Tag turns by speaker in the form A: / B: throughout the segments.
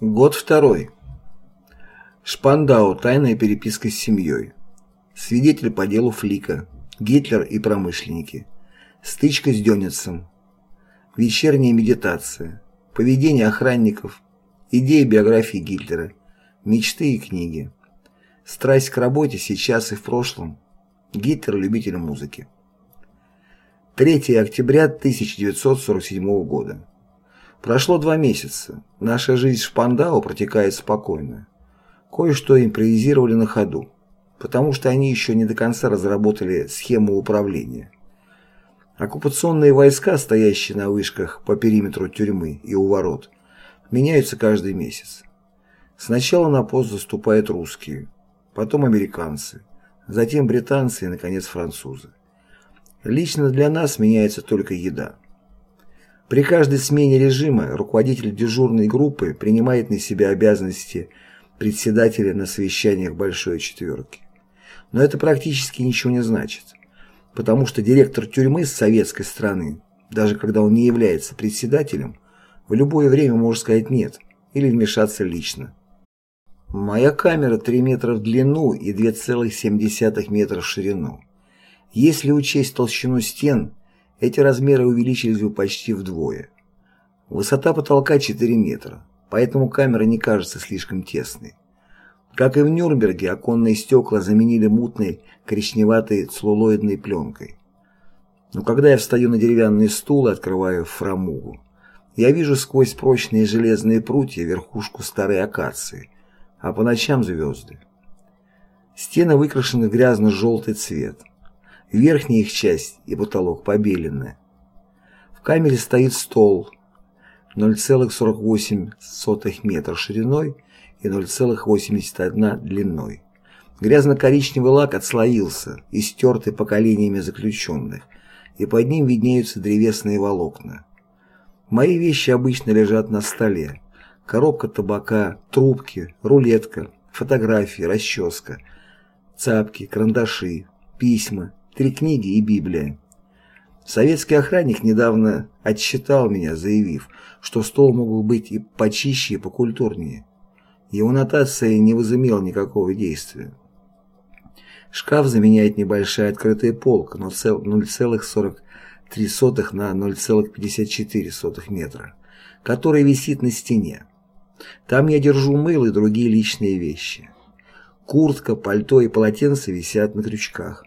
A: Год второй. Шпандау. Тайная переписка с семьей. Свидетель по делу Флика. Гитлер и промышленники. Стычка с Дёницем. Вечерняя медитация. Поведение охранников. Идеи биографии Гитлера. Мечты и книги. Страсть к работе сейчас и в прошлом. Гитлер – любитель музыки. 3 октября 1947 года. Прошло два месяца. Наша жизнь в Шпандау протекает спокойно. Кое-что импровизировали на ходу, потому что они еще не до конца разработали схему управления. Оккупационные войска, стоящие на вышках по периметру тюрьмы и у ворот, меняются каждый месяц. Сначала на пост заступают русские, потом американцы, затем британцы и, наконец, французы. Лично для нас меняется только еда. При каждой смене режима руководитель дежурной группы принимает на себя обязанности председателя на совещаниях Большой Четверки. Но это практически ничего не значит, потому что директор тюрьмы с советской стороны, даже когда он не является председателем, в любое время может сказать «нет» или вмешаться лично. Моя камера 3 метра в длину и 2,7 метра в ширину. Если учесть толщину стен, эти размеры увеличились бы почти вдвое. Высота потолка 4 метра, поэтому камера не кажется слишком тесной. Как и в Нюрнберге, оконные стекла заменили мутной коричневатой целлулоидной пленкой. Но когда я встаю на деревянный стул и открываю фрамугу, я вижу сквозь прочные железные прутья верхушку старой акации, а по ночам звезды. Стены выкрашены в грязно-желтый цвет. Верхняя их часть и потолок побелены. В камере стоит стол 0,48 метра шириной и 0,81 длиной. Грязно-коричневый лак отслоился, истертый поколениями заключенных, и под ним виднеются древесные волокна. Мои вещи обычно лежат на столе. Коробка табака, трубки, рулетка, фотографии, расческа, цапки, карандаши, письма, три книги и Библия. Советский охранник недавно отсчитал меня, заявив, что стол мог бы быть и почище, и покультурнее. Его нотация не возымела никакого действия. Шкаф заменяет небольшая открытая полка 0,43 на 0,54 метра, которая висит на стене. Там я держу мыло и другие личные вещи. Куртка, пальто и полотенце висят на крючках.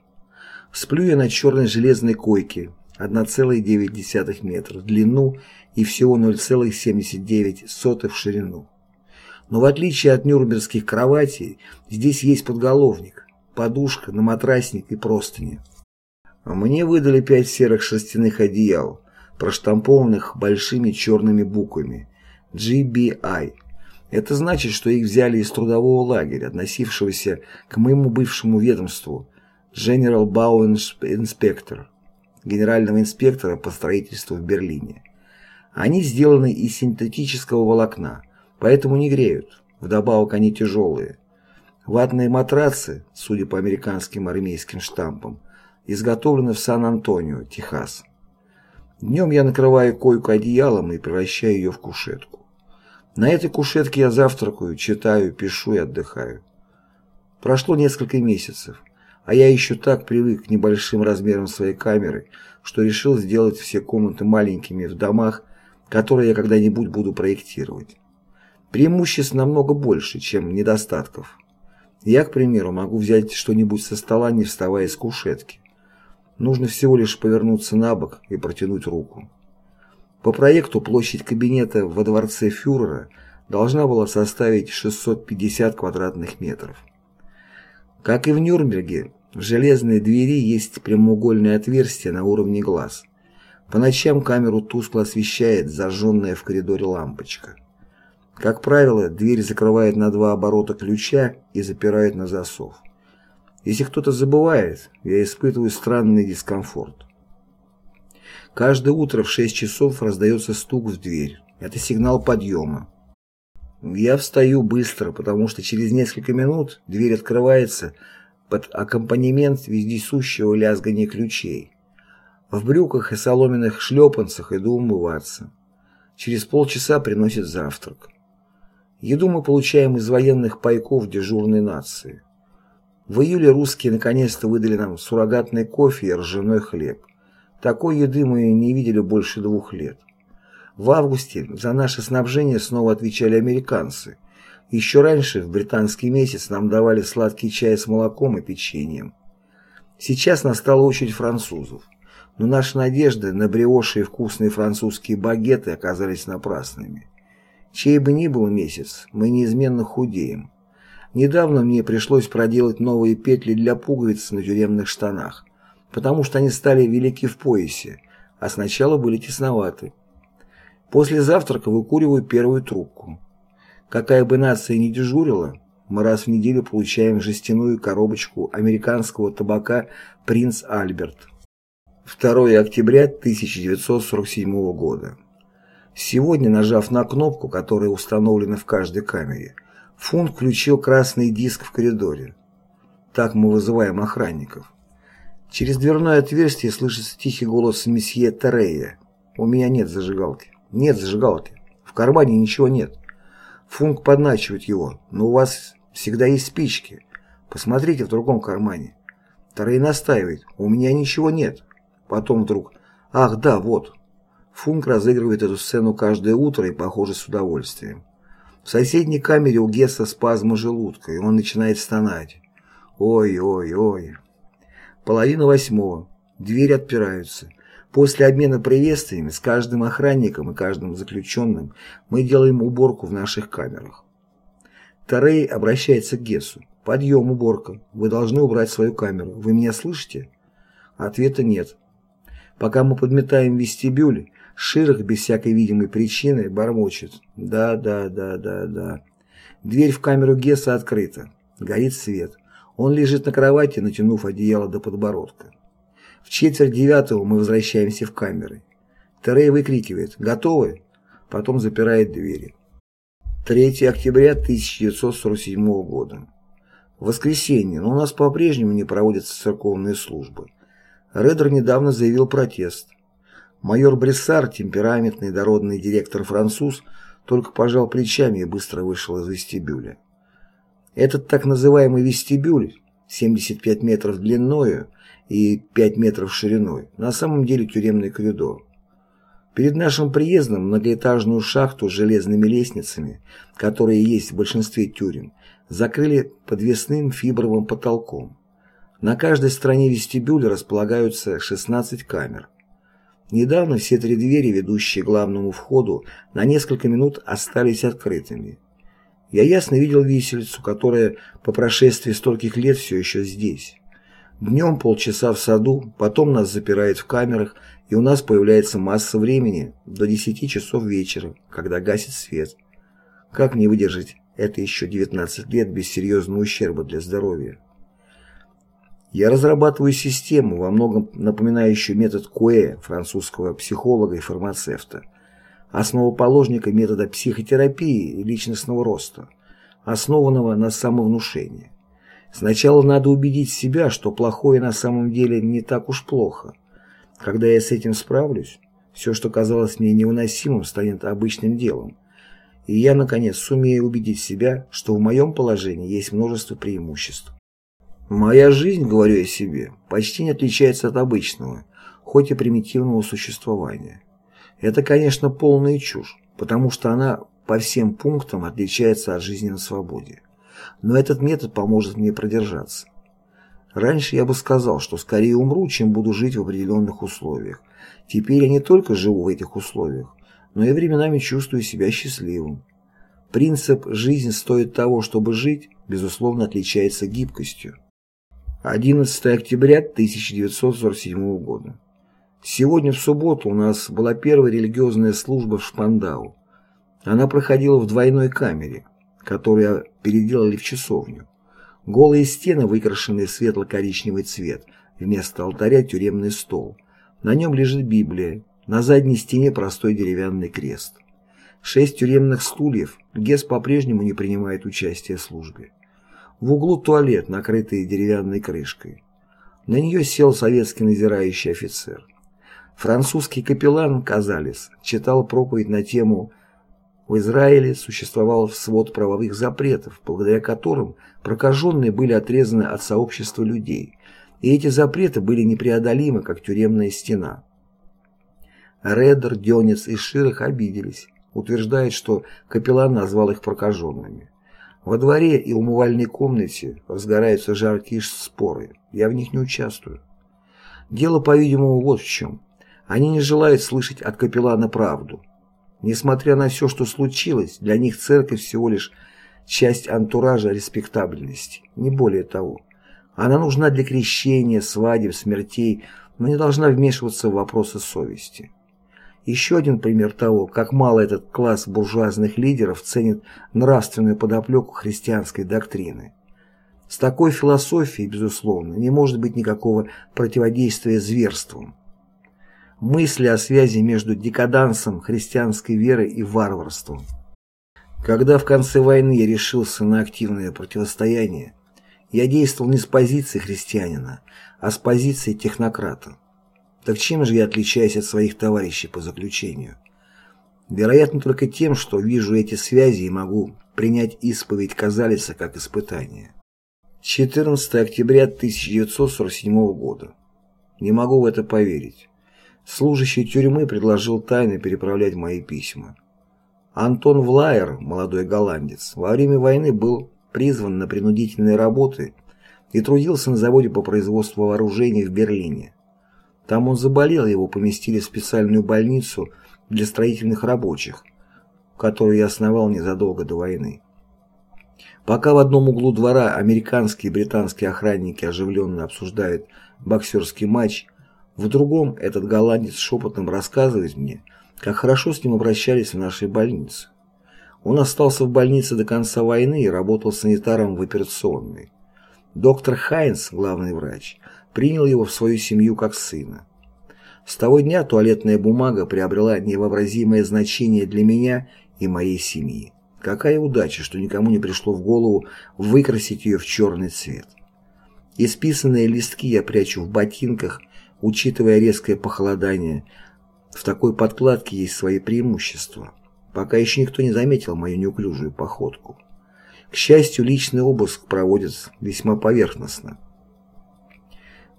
A: Сплю я на черной железной койке 1,9 метра в длину и всего 0,79 в ширину. Но в отличие от нюрнбергских кроватей, здесь есть подголовник, подушка, наматрасник и простыни. Мне выдали пять серых шерстяных одеял, проштампованных большими черными буквами GBI. Это значит, что их взяли из трудового лагеря, относившегося к моему бывшему ведомству, General Bau Inspector, генерального инспектора по строительству в Берлине. Они сделаны из синтетического волокна, поэтому не греют, вдобавок они тяжелые. Ватные матрацы, судя по американским армейским штампам, изготовлены в Сан-Антонио, Техас. Днем я накрываю койку одеялом и превращаю ее в кушетку. На этой кушетке я завтракаю, читаю, пишу и отдыхаю. Прошло несколько месяцев. А я еще так привык к небольшим размерам своей камеры, что решил сделать все комнаты маленькими в домах, которые я когда-нибудь буду проектировать. Преимуществ намного больше, чем недостатков. Я, к примеру, могу взять что-нибудь со стола, не вставая с кушетки. Нужно всего лишь повернуться на бок и протянуть руку. По проекту площадь кабинета во дворце фюрера должна была составить 650 квадратных метров. Как и в Нюрнберге, в железной двери есть прямоугольное отверстие на уровне глаз. По ночам камеру тускло освещает зажженная в коридоре лампочка. Как правило, дверь закрывает на два оборота ключа и запирает на засов. Если кто-то забывает, я испытываю странный дискомфорт. Каждое утро в 6 часов раздается стук в дверь. Это сигнал подъема. Я встаю быстро, потому что через несколько минут дверь открывается под аккомпанемент вездесущего лязгания ключей. В брюках и соломенных шлепанцах иду умываться. Через полчаса приносят завтрак. Еду мы получаем из военных пайков дежурной нации. В июле русские наконец-то выдали нам суррогатный кофе и ржаной хлеб. Такой еды мы не видели больше двух лет. В августе за наше снабжение снова отвечали американцы. Еще раньше, в британский месяц, нам давали сладкий чай с молоком и печеньем. Сейчас настала очередь французов. Но наши надежды на бриоши и вкусные французские багеты оказались напрасными. Чей бы ни был месяц, мы неизменно худеем. Недавно мне пришлось проделать новые петли для пуговиц на тюремных штанах, потому что они стали велики в поясе, а сначала были тесноваты. После завтрака выкуриваю первую трубку. Какая бы нация ни дежурила, мы раз в неделю получаем жестяную коробочку американского табака «Принц Альберт». 2 октября 1947 года. Сегодня, нажав на кнопку, которая установлена в каждой камере, Фунт включил красный диск в коридоре. Так мы вызываем охранников. Через дверное отверстие слышится тихий голос месье Терея. «У меня нет зажигалки». «Нет зажигалки. В кармане ничего нет». Функ подначивает его. «Но у вас всегда есть спички. Посмотрите в другом кармане». Терей настаивает. «У меня ничего нет». Потом вдруг «Ах, да, вот». Функ разыгрывает эту сцену каждое утро и, похоже, с удовольствием. В соседней камере у Гесса спазма желудка, и он начинает стонать. Ой-ой-ой. Половина восьмого. Двери отпираются. После обмена приветствиями с каждым охранником и каждым заключенным мы делаем уборку в наших камерах. Тарей обращается к Гессу. «Подъем, уборка. Вы должны убрать свою камеру. Вы меня слышите?» Ответа нет. Пока мы подметаем вестибюль, Ширах без всякой видимой причины бормочет. Да, да, да, да, да. Дверь в камеру Гесса открыта. Горит свет. Он лежит на кровати, натянув одеяло до подбородка. В четверть девятого мы возвращаемся в камеры. Терей выкрикивает «Готовы?» Потом запирает двери. 3 октября 1947 года. Воскресенье, но у нас по-прежнему не проводятся церковные службы. Редер недавно заявил протест. Майор Брессар, темпераментный дородный директор-француз, только пожал плечами и быстро вышел из вестибюля. Этот так называемый вестибюль, 75 метров длиною и 5 метров шириной, на самом деле тюремный коридор. Перед нашим приездом многоэтажную шахту с железными лестницами, которые есть в большинстве тюрем, закрыли подвесным фибровым потолком. На каждой стороне вестибюля располагаются 16 камер. Недавно все три двери, ведущие к главному входу, на несколько минут остались открытыми. Я ясно видел виселицу, которая по прошествии стольких лет все еще здесь. Днем полчаса в саду, потом нас запирают в камерах, и у нас появляется масса времени до 10 часов вечера, когда гасит свет. Как мне выдержать это еще 19 лет без серьезного ущерба для здоровья? Я разрабатываю систему, во многом напоминающую метод Куэ, французского психолога и фармацевта, основоположника метода психотерапии и личностного роста, основанного на самовнушении. Сначала надо убедить себя, что плохое на самом деле не так уж плохо. Когда я с этим справлюсь, все, что казалось мне невыносимым, станет обычным делом. И я, наконец, сумею убедить себя, что в моем положении есть множество преимуществ. Моя жизнь, говорю я себе, почти не отличается от обычного, хоть и примитивного существования. Это, конечно, полная чушь, потому что она по всем пунктам отличается от жизни на свободе. Но этот метод поможет мне продержаться. Раньше я бы сказал, что скорее умру, чем буду жить в определенных условиях. Теперь я не только живу в этих условиях, но и временами чувствую себя счастливым. Принцип «жизнь стоит того, чтобы жить» безусловно отличается гибкостью. 11 октября 1947 года. Сегодня в субботу у нас была первая религиозная служба в Шпандау. Она проходила в двойной камере, которую переделали в часовню. Голые стены, выкрашенные в светло-коричневый цвет, вместо алтаря тюремный стол. На нем лежит Библия, на задней стене простой деревянный крест. Шесть тюремных стульев, Гес по-прежнему не принимает участия в службе. В углу туалет, накрытый деревянной крышкой. На нее сел советский надзирающий офицер. Французский капеллан Казалес читал проповедь на тему В Израиле существовал свод правовых запретов, благодаря которым прокаженные были отрезаны от сообщества людей, и эти запреты были непреодолимы, как тюремная стена. Редер, Дёнец и Ширах обиделись, утверждает, что капеллан назвал их прокаженными. Во дворе и умывальной комнате разгораются жаркие споры, я в них не участвую. Дело, по-видимому, вот в чем. Они не желают слышать от капеллана правду. Несмотря на все, что случилось, для них церковь всего лишь часть антуража респектабельности, не более того. Она нужна для крещения, свадеб, смертей, но не должна вмешиваться в вопросы совести. Еще один пример того, как мало этот класс буржуазных лидеров ценит нравственную подоплеку христианской доктрины. С такой философией, безусловно, не может быть никакого противодействия зверствам мысли о связи между декадансом христианской веры и варварством. Когда в конце войны я решился на активное противостояние, я действовал не с позиции христианина, а с позиции технократа. Так чем же я отличаюсь от своих товарищей по заключению? Вероятно, только тем, что вижу эти связи и могу принять исповедь Казалица как испытание. 14 октября 1947 года. Не могу в это поверить. Служащий тюрьмы предложил тайно переправлять мои письма. Антон Влайер, молодой голландец, во время войны был призван на принудительные работы и трудился на заводе по производству вооружений в Берлине. Там он заболел, его поместили в специальную больницу для строительных рабочих, которую я основал незадолго до войны. Пока в одном углу двора американские и британские охранники оживленно обсуждают боксерский матч, в другом этот голландец шепотом рассказывает мне, как хорошо с ним обращались в нашей больнице. Он остался в больнице до конца войны и работал санитаром в операционной. Доктор Хайнс, главный врач, принял его в свою семью как сына. С того дня туалетная бумага приобрела невообразимое значение для меня и моей семьи. Какая удача, что никому не пришло в голову выкрасить ее в черный цвет. Исписанные листки я прячу в ботинках Учитывая резкое похолодание, в такой подкладке есть свои преимущества. Пока еще никто не заметил мою неуклюжую походку. К счастью, личный обыск проводится весьма поверхностно.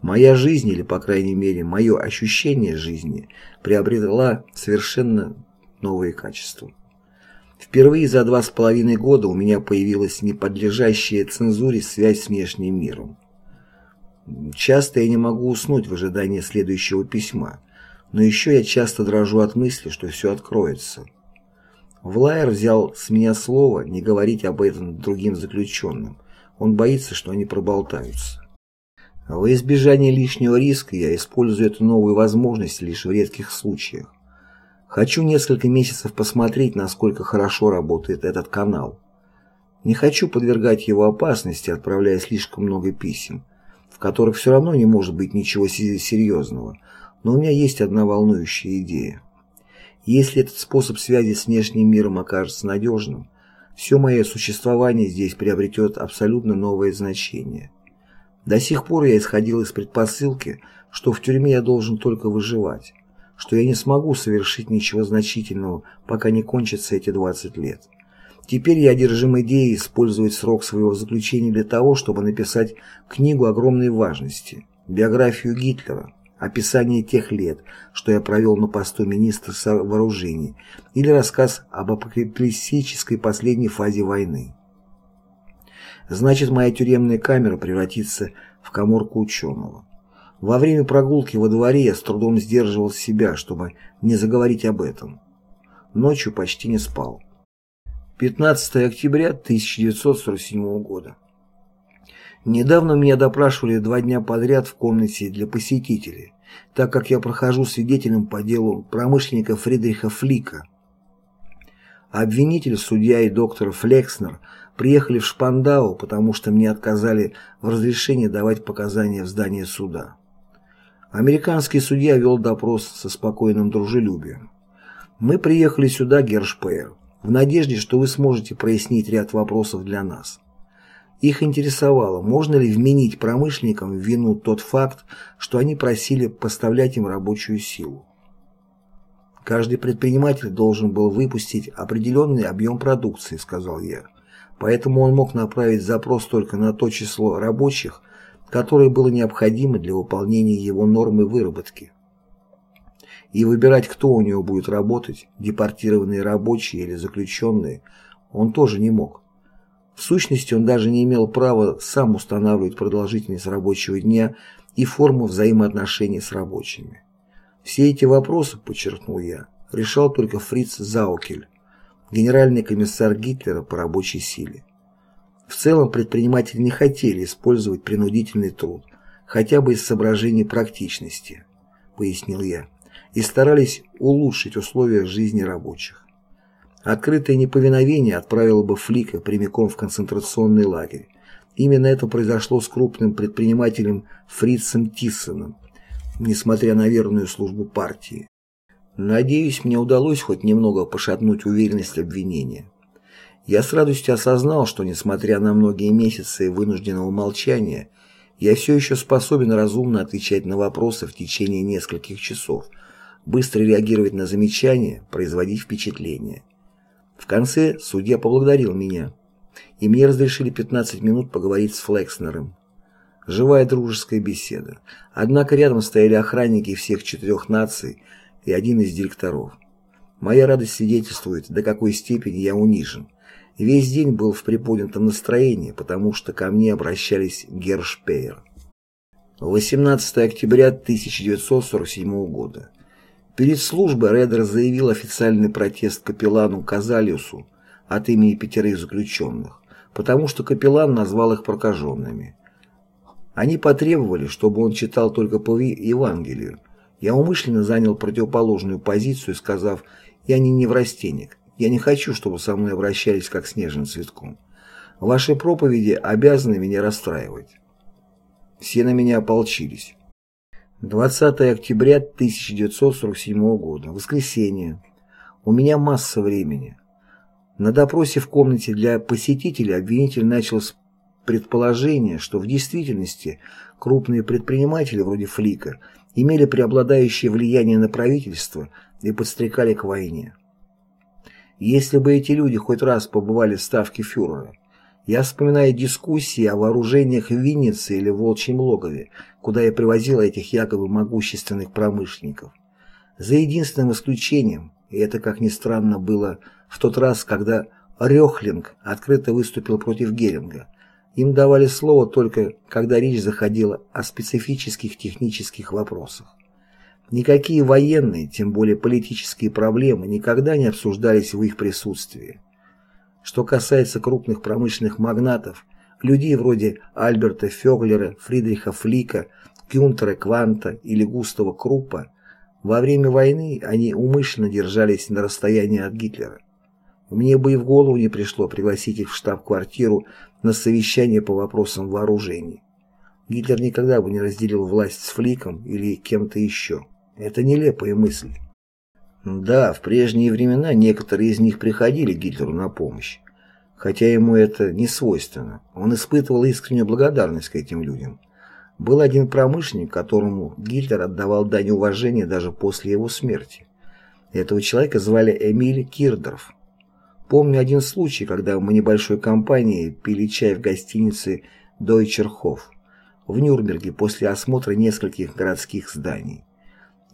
A: Моя жизнь, или, по крайней мере, мое ощущение жизни, приобрела совершенно новые качества. Впервые за два с половиной года у меня появилась неподлежащая цензуре связь с внешним миром. Часто я не могу уснуть в ожидании следующего письма, но еще я часто дрожу от мысли, что все откроется. Влайер взял с меня слово не говорить об этом другим заключенным. Он боится, что они проболтаются. Во избежание лишнего риска я использую эту новую возможность лишь в редких случаях. Хочу несколько месяцев посмотреть, насколько хорошо работает этот канал. Не хочу подвергать его опасности, отправляя слишком много писем в которых все равно не может быть ничего серьезного, но у меня есть одна волнующая идея. Если этот способ связи с внешним миром окажется надежным, все мое существование здесь приобретет абсолютно новое значение. До сих пор я исходил из предпосылки, что в тюрьме я должен только выживать, что я не смогу совершить ничего значительного, пока не кончатся эти 20 лет. Теперь я одержим идеей использовать срок своего заключения для того, чтобы написать книгу огромной важности, биографию Гитлера, описание тех лет, что я провел на посту министра вооружений, или рассказ об апокалиптической последней фазе войны. Значит, моя тюремная камера превратится в коморку ученого. Во время прогулки во дворе я с трудом сдерживал себя, чтобы не заговорить об этом. Ночью почти не спал. 15 октября 1947 года. Недавно меня допрашивали два дня подряд в комнате для посетителей, так как я прохожу свидетелем по делу промышленника Фридриха Флика. Обвинитель, судья и доктор Флекснер приехали в Шпандау, потому что мне отказали в разрешении давать показания в здании суда. Американский судья вел допрос со спокойным дружелюбием. Мы приехали сюда, Гершпеер, в надежде, что вы сможете прояснить ряд вопросов для нас. Их интересовало, можно ли вменить промышленникам в вину тот факт, что они просили поставлять им рабочую силу. Каждый предприниматель должен был выпустить определенный объем продукции, сказал я. Поэтому он мог направить запрос только на то число рабочих, которое было необходимо для выполнения его нормы выработки. И выбирать, кто у него будет работать, депортированные рабочие или заключенные, он тоже не мог. В сущности, он даже не имел права сам устанавливать продолжительность рабочего дня и форму взаимоотношений с рабочими. Все эти вопросы, подчеркнул я, решал только Фриц Заукель, генеральный комиссар Гитлера по рабочей силе. В целом предприниматели не хотели использовать принудительный труд, хотя бы из соображений практичности, пояснил я, и старались улучшить условия жизни рабочих. Открытое неповиновение отправило бы Флика прямиком в концентрационный лагерь. Именно это произошло с крупным предпринимателем Фрицем Тиссоном, несмотря на верную службу партии. Надеюсь, мне удалось хоть немного пошатнуть уверенность обвинения. Я с радостью осознал, что, несмотря на многие месяцы вынужденного молчания, я все еще способен разумно отвечать на вопросы в течение нескольких часов, быстро реагировать на замечания, производить впечатление. В конце судья поблагодарил меня, и мне разрешили 15 минут поговорить с Флекснером. Живая дружеская беседа. Однако рядом стояли охранники всех четырех наций и один из директоров. Моя радость свидетельствует, до какой степени я унижен. Весь день был в приподнятом настроении, потому что ко мне обращались Гершпеер. 18 октября 1947 года. Перед службой Редер заявил официальный протест капеллану Казалиусу от имени пятерых заключенных, потому что капеллан назвал их прокаженными. Они потребовали, чтобы он читал только по Евангелию. Я умышленно занял противоположную позицию, сказав «я не неврастенник, я не хочу, чтобы со мной обращались как с нежным цветком. Ваши проповеди обязаны меня расстраивать». Все на меня ополчились. 20 октября 1947 года. Воскресенье. У меня масса времени. На допросе в комнате для посетителей обвинитель начал с предположения, что в действительности крупные предприниматели вроде Флика имели преобладающее влияние на правительство и подстрекали к войне. Если бы эти люди хоть раз побывали в ставке фюрера, я вспоминаю дискуссии о вооружениях в Виннице или Волчьем логове, куда я привозил этих якобы могущественных промышленников. За единственным исключением, и это, как ни странно, было в тот раз, когда Рёхлинг открыто выступил против Геринга, им давали слово только, когда речь заходила о специфических технических вопросах. Никакие военные, тем более политические проблемы никогда не обсуждались в их присутствии. Что касается крупных промышленных магнатов, людей вроде Альберта Фёглера, Фридриха Флика, Кюнтера Кванта или Густава Круппа, во время войны они умышленно держались на расстоянии от Гитлера. Мне бы и в голову не пришло пригласить их в штаб-квартиру на совещание по вопросам вооружений. Гитлер никогда бы не разделил власть с Фликом или кем-то еще. Это нелепая мысль. Да, в прежние времена некоторые из них приходили Гитлеру на помощь, хотя ему это не свойственно. Он испытывал искреннюю благодарность к этим людям. Был один промышленник, которому Гитлер отдавал дань уважения даже после его смерти. Этого человека звали Эмиль Кирдорф. Помню один случай, когда мы небольшой компанией пили чай в гостинице «Дойчерхоф» в Нюрнберге после осмотра нескольких городских зданий.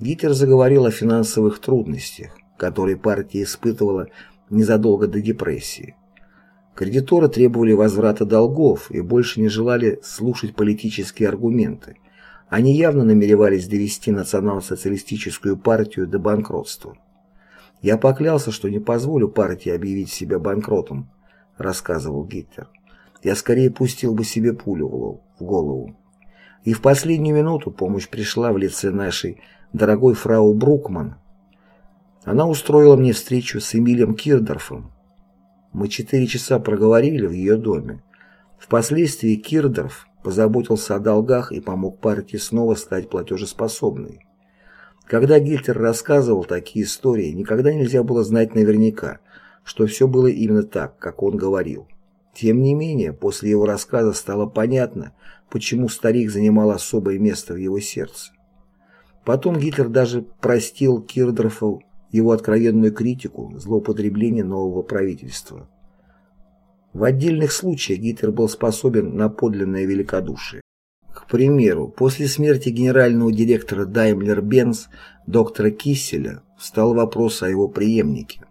A: Гитлер заговорил о финансовых трудностях, которые партия испытывала незадолго до депрессии. Кредиторы требовали возврата долгов и больше не желали слушать политические аргументы. Они явно намеревались довести национал-социалистическую партию до банкротства. «Я поклялся, что не позволю партии объявить себя банкротом», — рассказывал Гитлер. «Я скорее пустил бы себе пулю в голову». И в последнюю минуту помощь пришла в лице нашей дорогой фрау Брукман. Она устроила мне встречу с Эмилием Кирдорфом. Мы четыре часа проговорили в ее доме. Впоследствии Кирдорф позаботился о долгах и помог партии снова стать платежеспособной. Когда Гитлер рассказывал такие истории, никогда нельзя было знать наверняка, что все было именно так, как он говорил. Тем не менее, после его рассказа стало понятно, почему старик занимал особое место в его сердце. Потом Гитлер даже простил Кирдорфу его откровенную критику злоупотребления нового правительства. В отдельных случаях Гитлер был способен на подлинное великодушие. К примеру, после смерти генерального директора Daimler-Benz доктора Кисселя встал вопрос о его преемнике.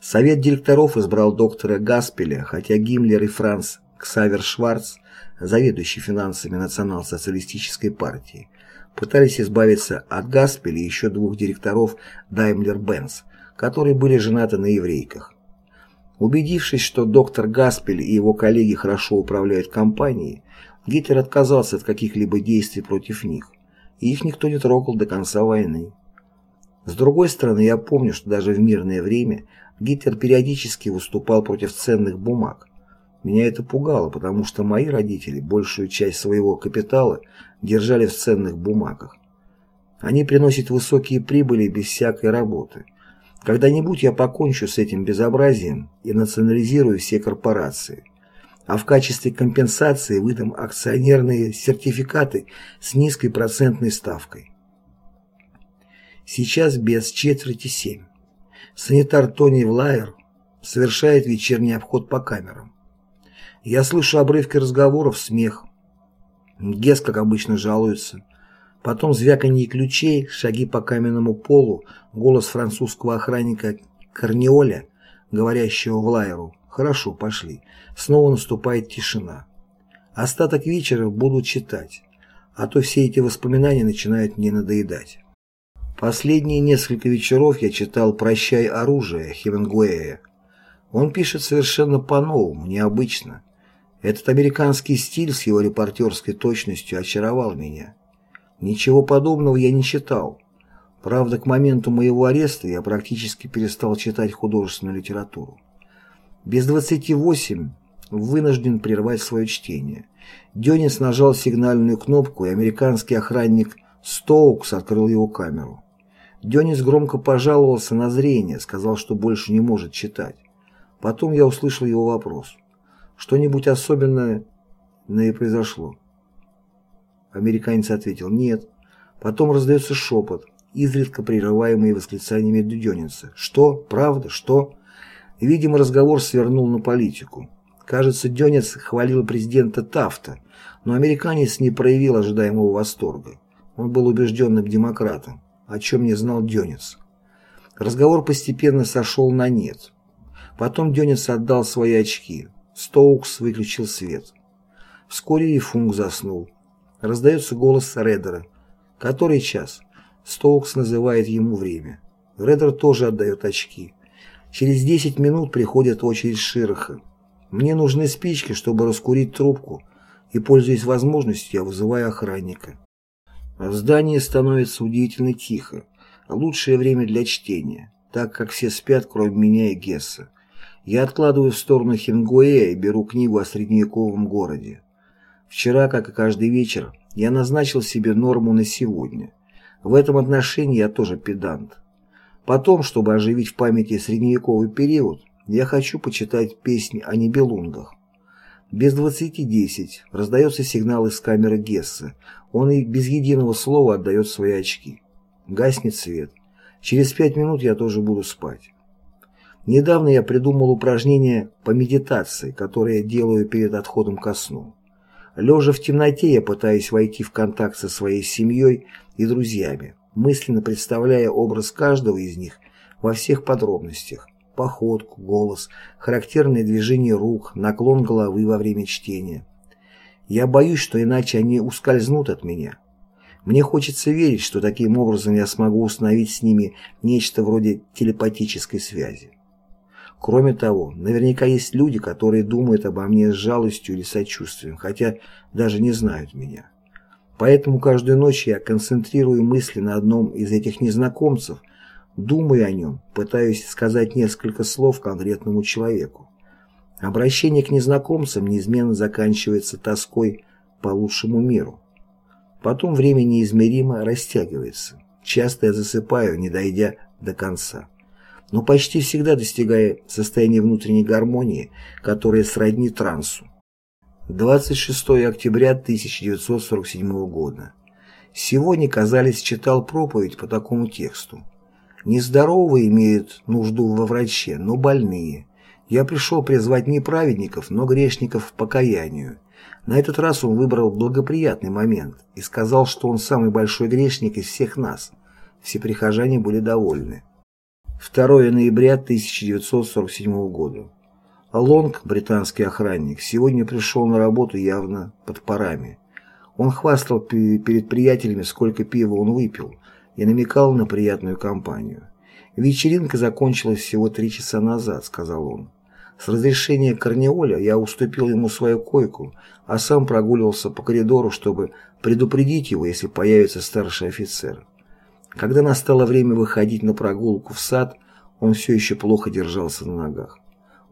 A: Совет директоров избрал доктора Гаспеля, хотя Гиммлер и Франц Ксавер Шварц, заведующий финансами национал-социалистической партии, пытались избавиться от Гаспеля и еще двух директоров Daimler-Benz, которые были женаты на еврейках. Убедившись, что доктор Гаспель и его коллеги хорошо управляют компанией, Гитлер отказался от каких-либо действий против них, и их никто не трогал до конца войны. С другой стороны, я помню, что даже в мирное время Гитлер периодически выступал против ценных бумаг. Меня это пугало, потому что мои родители большую часть своего капитала держали в ценных бумагах. Они приносят высокие прибыли без всякой работы – когда-нибудь я покончу с этим безобразием и национализирую все корпорации, а в качестве компенсации выдам акционерные сертификаты с низкой процентной ставкой. Сейчас без четверти семь. Санитар Тони Влайер совершает вечерний обход по камерам. Я слышу обрывки разговоров, смех. Гес, как обычно, жалуется. Потом звяканье ключей, шаги по каменному полу, голос французского охранника Корнеоля, говорящего Влайеру «Хорошо, пошли». Снова наступает тишина. Остаток вечера буду читать, а то все эти воспоминания начинают мне надоедать. Последние несколько вечеров я читал «Прощай оружие» Хемингуэя. Он пишет совершенно по-новому, необычно. Этот американский стиль с его репортерской точностью очаровал меня. Ничего подобного я не читал. Правда, к моменту моего ареста я практически перестал читать художественную литературу. Без 28 вынужден прервать свое чтение. Дёнис нажал сигнальную кнопку, и американский охранник Стоукс открыл его камеру. Дёнис громко пожаловался на зрение, сказал, что больше не может читать. Потом я услышал его вопрос. Что-нибудь особенное на и произошло. Американец ответил «нет». Потом раздается шепот, изредка прерываемый восклицаниями Дуденица. «Что? Правда? Что?» Видимо, разговор свернул на политику. Кажется, Дёнец хвалил президента Тафта, но американец не проявил ожидаемого восторга. Он был убежденным демократом, о чем не знал Дёнец. Разговор постепенно сошел на нет. Потом Дёнец отдал свои очки. Стоукс выключил свет. Вскоре и Функ заснул. Раздается голос Реддера. «Который час?» Стоукс называет ему время. Реддер тоже отдает очки. Через 10 минут приходит очередь Широха. Мне нужны спички, чтобы раскурить трубку, и, пользуясь возможностью, я вызываю охранника. В здании становится удивительно тихо. Лучшее время для чтения, так как все спят, кроме меня и Гесса. Я откладываю в сторону Хемингуэя и беру книгу о средневековом городе. Вчера, как и каждый вечер, я назначил себе норму на сегодня. В этом отношении я тоже педант. Потом, чтобы оживить в памяти средневековый период, я хочу почитать песни о Нибелунгах. Без двадцати десять раздается сигнал из камеры Гесса. Он и без единого слова отдает свои очки. Гаснет свет. Через пять минут я тоже буду спать. Недавно я придумал упражнение по медитации, которое я делаю перед отходом ко сну. Лежа в темноте, я пытаюсь войти в контакт со своей семьей и друзьями, мысленно представляя образ каждого из них во всех подробностях. Походку, голос, характерные движения рук, наклон головы во время чтения. Я боюсь, что иначе они ускользнут от меня. Мне хочется верить, что таким образом я смогу установить с ними нечто вроде телепатической связи. Кроме того, наверняка есть люди, которые думают обо мне с жалостью или сочувствием, хотя даже не знают меня. Поэтому каждую ночь я концентрирую мысли на одном из этих незнакомцев, думаю о нем, пытаюсь сказать несколько слов конкретному человеку. Обращение к незнакомцам неизменно заканчивается тоской по лучшему миру. Потом время неизмеримо растягивается. Часто я засыпаю, не дойдя до конца но почти всегда достигая состояния внутренней гармонии, которая сродни трансу. 26 октября 1947 года. Сегодня, казалось, читал проповедь по такому тексту. Нездоровые имеют нужду во враче, но больные. Я пришел призвать не праведников, но грешников к покаянию. На этот раз он выбрал благоприятный момент и сказал, что он самый большой грешник из всех нас. Все прихожане были довольны. 2 ноября 1947 года. Лонг, британский охранник, сегодня пришел на работу явно под парами. Он хвастал перед приятелями, сколько пива он выпил, и намекал на приятную компанию. «Вечеринка закончилась всего три часа назад», — сказал он. С разрешения Корнеоля я уступил ему свою койку, а сам прогуливался по коридору, чтобы предупредить его, если появится старший офицер. Когда настало время выходить на прогулку в сад, он все еще плохо держался на ногах.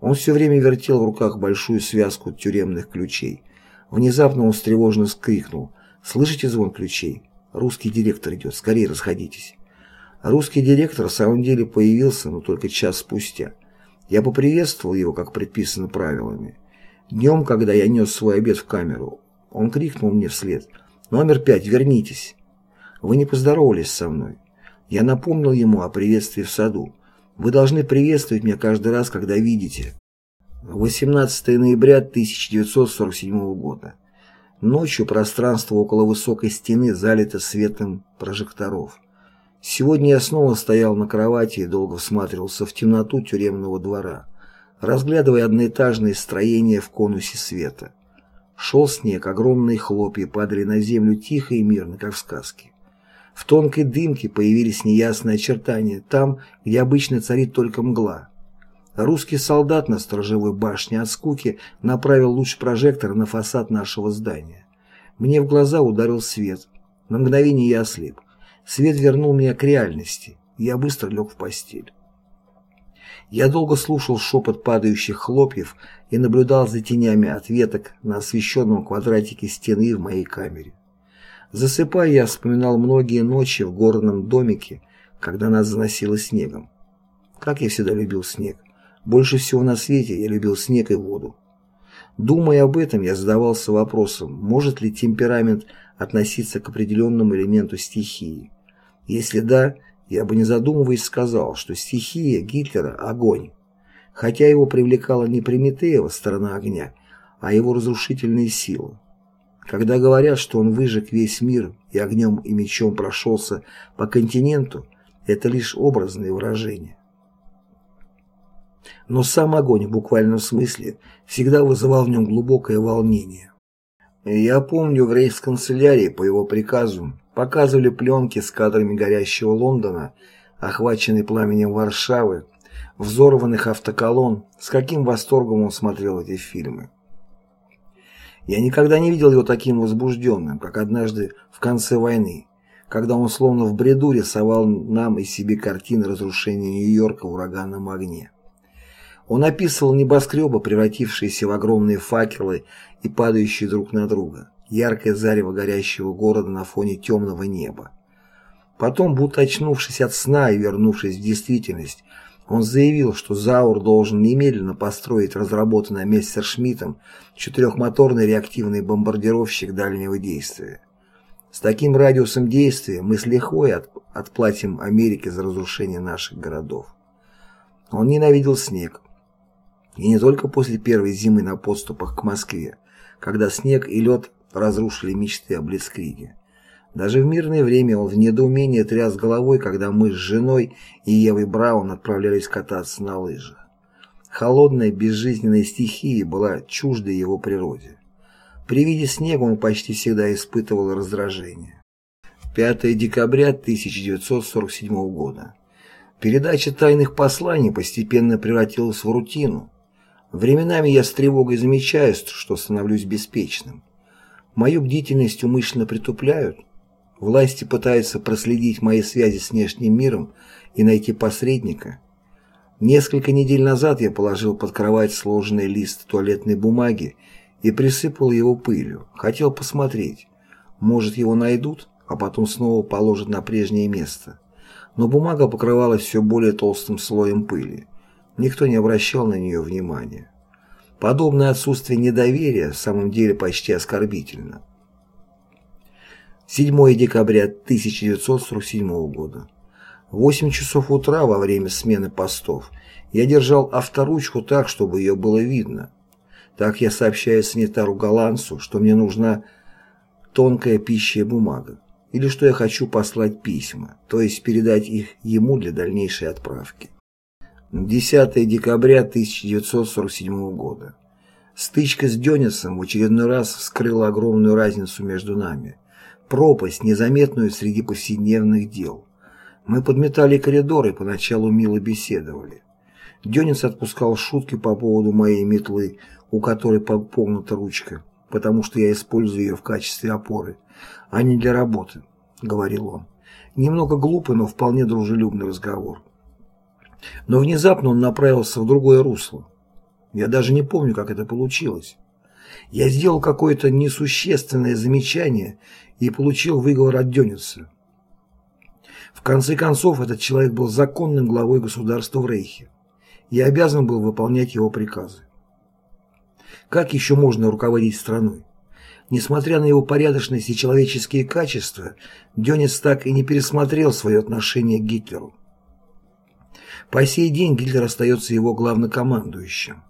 A: Он все время вертел в руках большую связку тюремных ключей. Внезапно он встревоженно скрикнул. «Слышите звон ключей? Русский директор идет, скорее расходитесь». Русский директор в самом деле появился, но только час спустя. Я поприветствовал его, как предписано правилами. Днем, когда я нес свой обед в камеру, он крикнул мне вслед «Номер пять, вернитесь!» Вы не поздоровались со мной. Я напомнил ему о приветствии в саду. Вы должны приветствовать меня каждый раз, когда видите. 18 ноября 1947 года. Ночью пространство около высокой стены залито светом прожекторов. Сегодня я снова стоял на кровати и долго всматривался в темноту тюремного двора, разглядывая одноэтажные строения в конусе света. Шел снег, огромные хлопья падали на землю тихо и мирно, как в сказке. В тонкой дымке появились неясные очертания, там, где обычно царит только мгла. Русский солдат на сторожевой башне от скуки направил луч прожектора на фасад нашего здания. Мне в глаза ударил свет. На мгновение я ослеп. Свет вернул меня к реальности, я быстро лег в постель. Я долго слушал шепот падающих хлопьев и наблюдал за тенями от веток на освещенном квадратике стены в моей камере. Засыпая, я вспоминал многие ночи в горном домике, когда нас заносило снегом. Как я всегда любил снег. Больше всего на свете я любил снег и воду. Думая об этом, я задавался вопросом, может ли темперамент относиться к определенному элементу стихии. Если да, я бы не задумываясь сказал, что стихия Гитлера – огонь. Хотя его привлекала не Прометеева сторона огня, а его разрушительные силы. Когда говорят, что он выжег весь мир и огнем и мечом прошелся по континенту, это лишь образные выражения. Но сам огонь в буквальном смысле всегда вызывал в нем глубокое волнение. Я помню, в рейхсканцелярии по его приказу показывали пленки с кадрами горящего Лондона, охваченной пламенем Варшавы, взорванных автоколонн, с каким восторгом он смотрел эти фильмы. Я никогда не видел его таким возбужденным, как однажды в конце войны, когда он словно в бреду рисовал нам и себе картины разрушения Нью-Йорка в ураганном огне. Он описывал небоскребы, превратившиеся в огромные факелы и падающие друг на друга, яркое зарево горящего города на фоне темного неба. Потом, будто очнувшись от сна и вернувшись в действительность, он заявил, что Заур должен немедленно построить разработанный Мессершмиттом четырехмоторный реактивный бомбардировщик дальнего действия. С таким радиусом действия мы с лихвой от, отплатим Америке за разрушение наших городов. Он ненавидел снег. И не только после первой зимы на подступах к Москве, когда снег и лед разрушили мечты о Блицкриге. Даже в мирное время он в недоумении тряс головой, когда мы с женой и Евой Браун отправлялись кататься на лыжах. Холодная, безжизненная стихия была чужда его природе. При виде снега он почти всегда испытывал раздражение. 5 декабря 1947 года. Передача тайных посланий постепенно превратилась в рутину. Временами я с тревогой замечаю, что становлюсь беспечным. Мою бдительность умышленно притупляют, Власти пытаются проследить мои связи с внешним миром и найти посредника. Несколько недель назад я положил под кровать сложенный лист туалетной бумаги и присыпал его пылью. Хотел посмотреть, может его найдут, а потом снова положат на прежнее место. Но бумага покрывалась все более толстым слоем пыли. Никто не обращал на нее внимания. Подобное отсутствие недоверия в самом деле почти оскорбительно. 7 декабря 1947 года. В 8 часов утра во время смены постов я держал авторучку так, чтобы ее было видно. Так я сообщаю санитару голландцу, что мне нужна тонкая пища и бумага, или что я хочу послать письма, то есть передать их ему для дальнейшей отправки. 10 декабря 1947 года. Стычка с Дёнисом в очередной раз вскрыла огромную разницу между нами, пропасть, незаметную среди повседневных дел. Мы подметали коридоры, поначалу мило беседовали. Дёнис отпускал шутки по поводу моей метлы, у которой пополнута ручка, потому что я использую ее в качестве опоры, а не для работы, — говорил он. Немного глупый, но вполне дружелюбный разговор. Но внезапно он направился в другое русло. Я даже не помню, как это получилось. Я сделал какое-то несущественное замечание и получил выговор от Дёница. В конце концов, этот человек был законным главой государства в Рейхе. Я обязан был выполнять его приказы. Как еще можно руководить страной? Несмотря на его порядочность и человеческие качества, Дёнец так и не пересмотрел свое отношение к Гитлеру. По сей день Гитлер остается его главнокомандующим.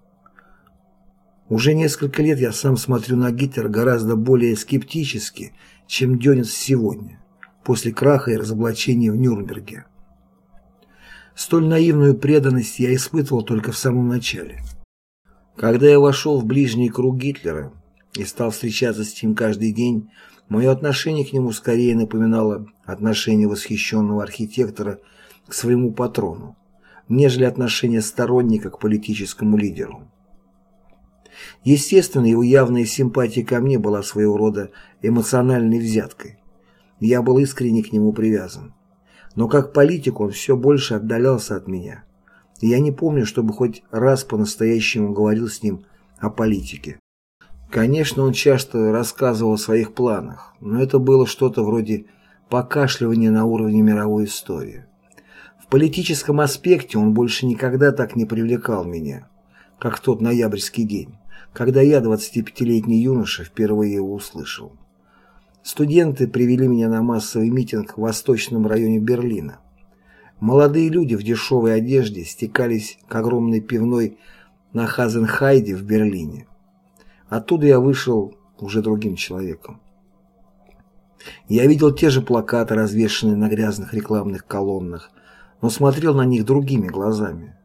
A: Уже несколько лет я сам смотрю на Гитлера гораздо более скептически, чем Дёнец сегодня, после краха и разоблачения в Нюрнберге. Столь наивную преданность я испытывал только в самом начале. Когда я вошел в ближний круг Гитлера и стал встречаться с ним каждый день, мое отношение к нему скорее напоминало отношение восхищенного архитектора к своему патрону, нежели отношение сторонника к политическому лидеру. Естественно, его явная симпатия ко мне была своего рода эмоциональной взяткой. Я был искренне к нему привязан. Но как политик он все больше отдалялся от меня и я не помню, чтобы хоть раз по-настоящему говорил с ним о политике. Конечно, он часто рассказывал о своих планах, но это было что-то вроде покашливания на уровне мировой истории. В политическом аспекте он больше никогда так не привлекал меня, как тот ноябрьский день, когда я, 25-летний юноша, впервые его услышал. Студенты привели меня на массовый митинг в восточном районе Берлина. Молодые люди в дешевой одежде стекались к огромной пивной на Хазенхайде в Берлине. Оттуда я вышел уже другим человеком. Я видел те же плакаты, развешанные на грязных рекламных колоннах, но смотрел на них другими глазами.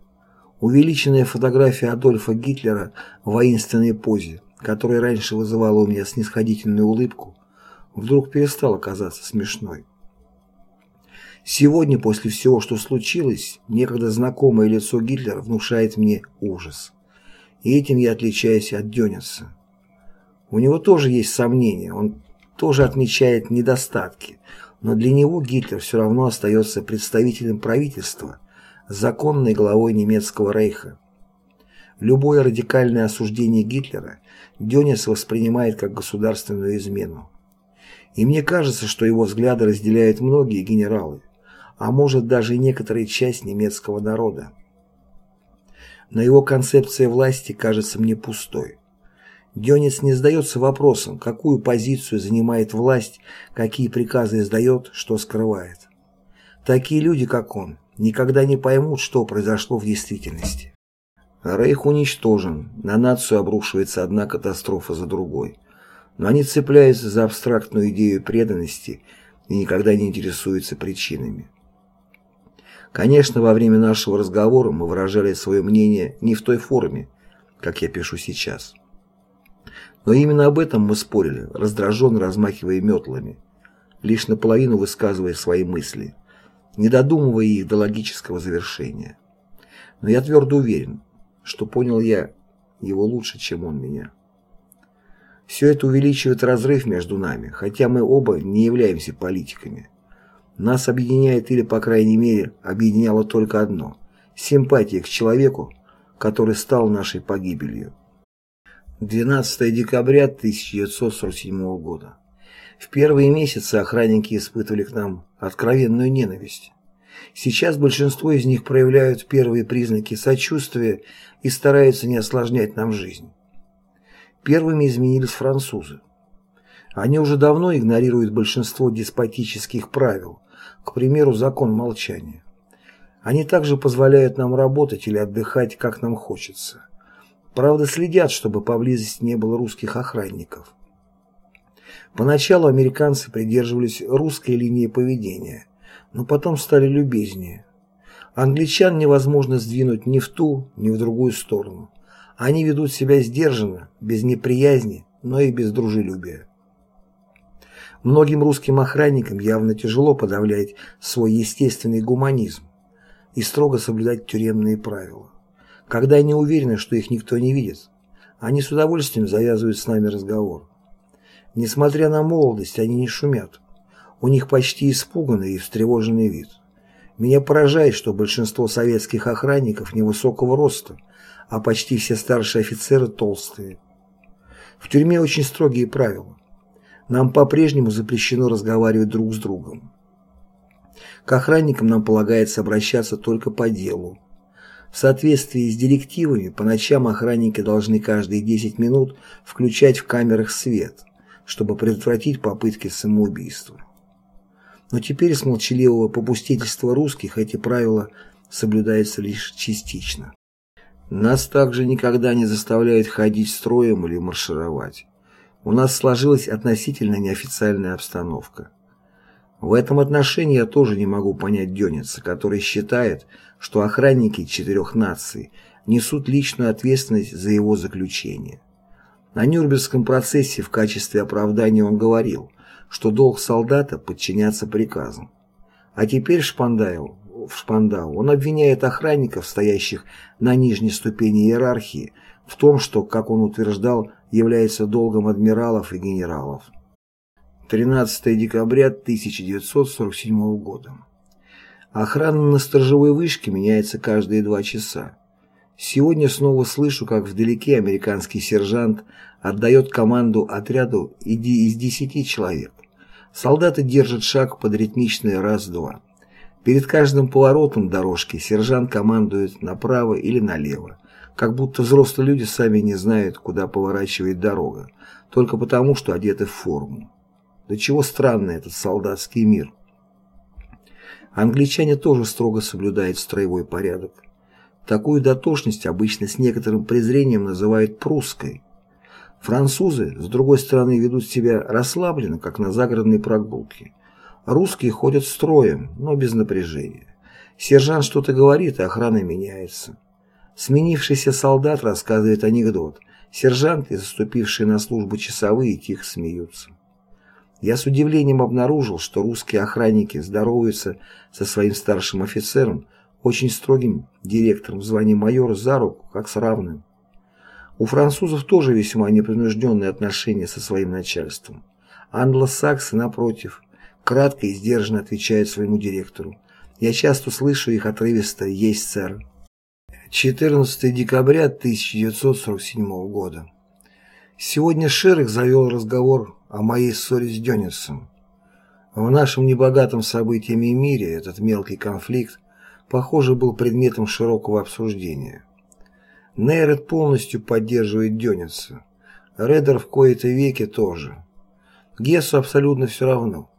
A: Увеличенная фотография Адольфа Гитлера в воинственной позе, которая раньше вызывала у меня снисходительную улыбку, вдруг перестала казаться смешной. Сегодня, после всего, что случилось, некогда знакомое лицо Гитлера внушает мне ужас. И этим я отличаюсь от Дёниса. У него тоже есть сомнения, он тоже отмечает недостатки, но для него Гитлер все равно остается представителем правительства, законной главой немецкого рейха. Любое радикальное осуждение Гитлера Дёнис воспринимает как государственную измену. И мне кажется, что его взгляды разделяют многие генералы а может даже и некоторая часть немецкого народа. Но его концепция власти кажется мне пустой. Дёнец не задается вопросом, какую позицию занимает власть, какие приказы издает, что скрывает. Такие люди, как он, никогда не поймут, что произошло в действительности. Рейх уничтожен, на нацию обрушивается одна катастрофа за другой. Но они цепляются за абстрактную идею преданности и никогда не интересуются причинами. Конечно, во время нашего разговора мы выражали свое мнение не в той форме, как я пишу сейчас. Но именно об этом мы спорили, раздраженно размахивая метлами, лишь наполовину высказывая свои мысли, не додумывая их до логического завершения. Но я твердо уверен, что понял я его лучше, чем он меня. Все это увеличивает разрыв между нами, хотя мы оба не являемся политиками. Нас объединяет или, по крайней мере, объединяло только одно – симпатия к человеку, который стал нашей погибелью. 12 декабря 1947 года. В первые месяцы охранники испытывали к нам откровенную ненависть. Сейчас большинство из них проявляют первые признаки сочувствия и стараются не осложнять нам жизнь. Первыми изменились французы. Они уже давно игнорируют большинство деспотических правил, к примеру, закон молчания. Они также позволяют нам работать или отдыхать, как нам хочется. Правда, следят, чтобы поблизости не было русских охранников. Поначалу американцы придерживались русской линии поведения, но потом стали любезнее. Англичан невозможно сдвинуть ни в ту, ни в другую сторону. Они ведут себя сдержанно, без неприязни, но и без дружелюбия. Многим русским охранникам явно тяжело подавлять свой естественный гуманизм и строго соблюдать тюремные правила. Когда они уверены, что их никто не видит, они с удовольствием завязывают с нами разговор. Несмотря на молодость, они не шумят. У них почти испуганный и встревоженный вид. Меня поражает, что большинство советских охранников невысокого роста, а почти все старшие офицеры толстые. В тюрьме очень строгие правила. Нам по-прежнему запрещено разговаривать друг с другом. К охранникам нам полагается обращаться только по делу. В соответствии с директивами, по ночам охранники должны каждые 10 минут включать в камерах свет, чтобы предотвратить попытки самоубийства. Но теперь с молчаливого попустительства русских эти правила соблюдаются лишь частично. Нас также никогда не заставляют ходить строем или маршировать. У нас сложилась относительно неофициальная обстановка. В этом отношении я тоже не могу понять Дёница, который считает, что охранники четырех наций несут личную ответственность за его заключение. На Нюрнбергском процессе в качестве оправдания он говорил, что долг солдата подчиняться приказам. А теперь Шпандау, в Шпандау он обвиняет охранников, стоящих на нижней ступени иерархии, в том, что, как он утверждал, является долгом адмиралов и генералов. 13 декабря 1947 года. Охрана на сторожевой вышке меняется каждые два часа. Сегодня снова слышу, как вдалеке американский сержант отдает команду отряду из десяти человек. Солдаты держат шаг под ритмичный раз-два. Перед каждым поворотом дорожки сержант командует направо или налево, как будто взрослые люди сами не знают, куда поворачивает дорога, только потому, что одеты в форму. До чего странный этот солдатский мир. Англичане тоже строго соблюдают строевой порядок. Такую дотошность обычно с некоторым презрением называют прусской. Французы, с другой стороны, ведут себя расслабленно, как на загородной прогулке. Русские ходят строем, но без напряжения. Сержант что-то говорит, и охрана меняется. Сменившийся солдат рассказывает анекдот. Сержант и заступившие на службу часовые тихо смеются. Я с удивлением обнаружил, что русские охранники здороваются со своим старшим офицером, очень строгим директором в звании майора за руку, как с равным. У французов тоже весьма непринужденные отношения со своим начальством. Англосаксы, напротив, кратко и сдержанно отвечают своему директору. Я часто слышу их отрывисто «Есть, сэр». 14 декабря 1947 года. Сегодня Шерих завел разговор о моей ссоре с Дёнисом. В нашем небогатом событиями мире этот мелкий конфликт, похоже, был предметом широкого обсуждения. Нейрет полностью поддерживает Дёниса. Редер в кои-то веке тоже. Гессу абсолютно все равно.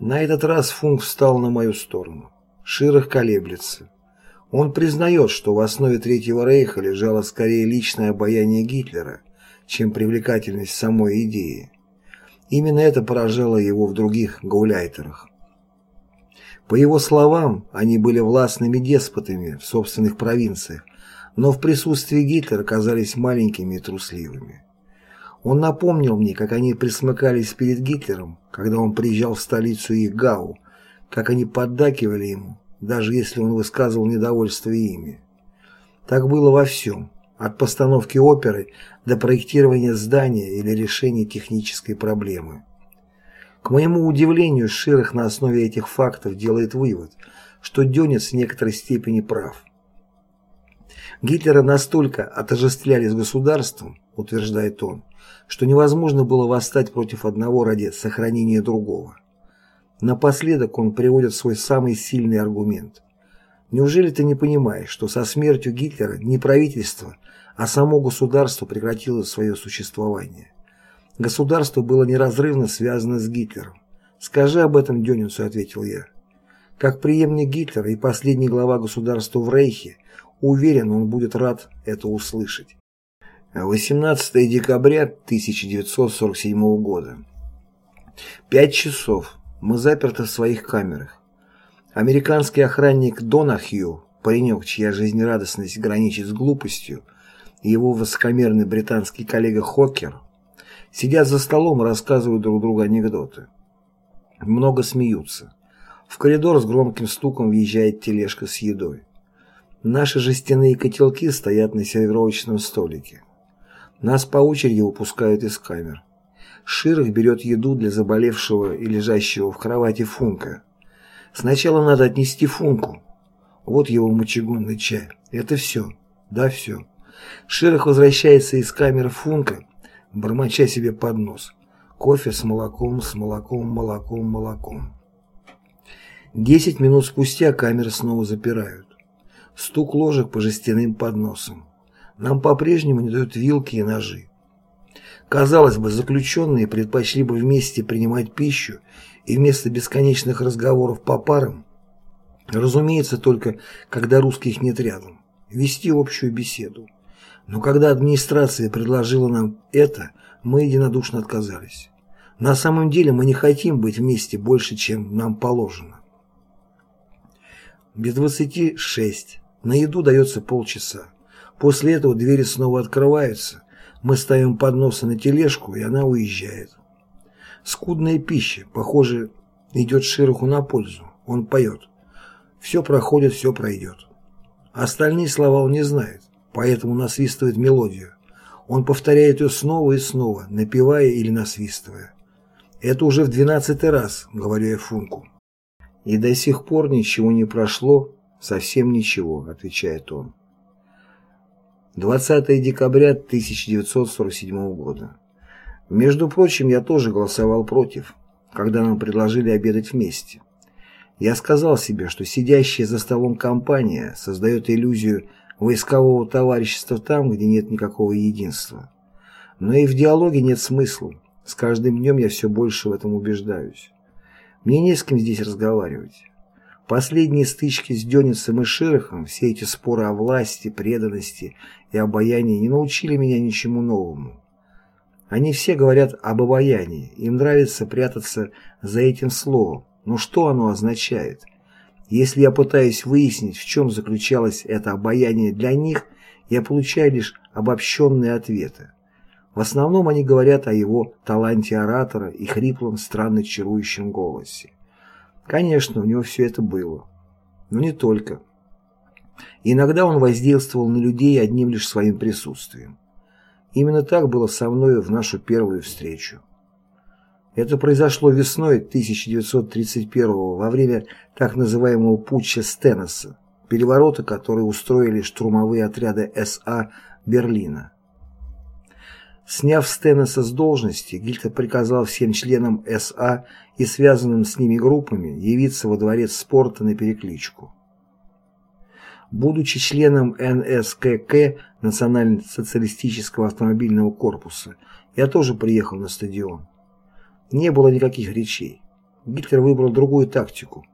A: На этот раз Функ встал на мою сторону. Ширах колеблется. Он признает, что в основе Третьего Рейха лежало скорее личное обаяние Гитлера, чем привлекательность самой идеи. Именно это поражало его в других гауляйтерах. По его словам, они были властными деспотами в собственных провинциях, но в присутствии Гитлера казались маленькими и трусливыми. Он напомнил мне, как они присмыкались перед Гитлером, когда он приезжал в столицу их Гау, как они поддакивали ему, даже если он высказывал недовольство ими. Так было во всем от постановки оперы до проектирования здания или решения технической проблемы. К моему удивлению, Ширах на основе этих фактов делает вывод, что Дёнец в некоторой степени прав. Гитлера настолько отождествляли с государством, утверждает он, что невозможно было восстать против одного ради сохранения другого. Напоследок он приводит свой самый сильный аргумент. Неужели ты не понимаешь, что со смертью Гитлера не правительство, а само государство прекратило свое существование? Государство было неразрывно связано с Гитлером. «Скажи об этом Дёнинсу», — ответил я. Как преемник Гитлера и последний глава государства в Рейхе, уверен, он будет рад это услышать. 18 декабря 1947 года. Пять часов. Мы заперты в своих камерах. Американский охранник Донахью, паренек, чья жизнерадостность граничит с глупостью, его высокомерный британский коллега Хокер, сидят за столом и рассказывают друг другу анекдоты. Много смеются. В коридор с громким стуком въезжает тележка с едой. Наши жестяные котелки стоят на сервировочном столике. Нас по очереди выпускают из камер. Ширых берет еду для заболевшего и лежащего в кровати Функа. Сначала надо отнести Функу. Вот его мочегонный чай. Это все. Да, все. Ширых возвращается из камеры Функа, бормоча себе под нос. Кофе с молоком, с молоком, молоком, молоком. Десять минут спустя камеры снова запирают. Стук ложек по жестяным подносам. Нам по-прежнему не дают вилки и ножи. Казалось бы, заключенные предпочли бы вместе принимать пищу и вместо бесконечных разговоров по парам, разумеется, только когда русских нет рядом, вести общую беседу. Но когда администрация предложила нам это, мы единодушно отказались. На самом деле мы не хотим быть вместе больше, чем нам положено. Без двадцати шесть. На еду дается полчаса. После этого двери снова открываются, мы ставим подносы на тележку, и она уезжает. Скудная пища, похоже, идет Широху на пользу. Он поет. Все проходит, все пройдет. Остальные слова он не знает, поэтому насвистывает мелодию. Он повторяет ее снова и снова, напевая или насвистывая. Это уже в двенадцатый раз, говорю я Функу. И до сих пор ничего не прошло, совсем ничего, отвечает он. 20 декабря 1947 года. Между прочим, я тоже голосовал против, когда нам предложили обедать вместе. Я сказал себе, что сидящая за столом компания создает иллюзию войскового товарищества там, где нет никакого единства. Но и в диалоге нет смысла. С каждым днем я все больше в этом убеждаюсь. Мне не с кем здесь разговаривать. Последние стычки с Дёницем и Широхом, все эти споры о власти, преданности и обаянии не научили меня ничему новому. Они все говорят об обаянии, им нравится прятаться за этим словом. Но что оно означает? Если я пытаюсь выяснить, в чем заключалось это обаяние для них, я получаю лишь обобщенные ответы. В основном они говорят о его таланте оратора и хриплом, странно чарующем голосе. Конечно, у него все это было. Но не только. Иногда он воздействовал на людей одним лишь своим присутствием. Именно так было со мной в нашу первую встречу. Это произошло весной 1931 во время так называемого путча Стеннеса, переворота, который устроили штурмовые отряды СА Берлина. Сняв Стеннеса с должности, Гильтер приказал всем членам СА и связанным с ними группами явиться во дворец спорта на перекличку. Будучи членом НСКК Национально-социалистического автомобильного корпуса, я тоже приехал на стадион. Не было никаких речей. Гитлер выбрал другую тактику.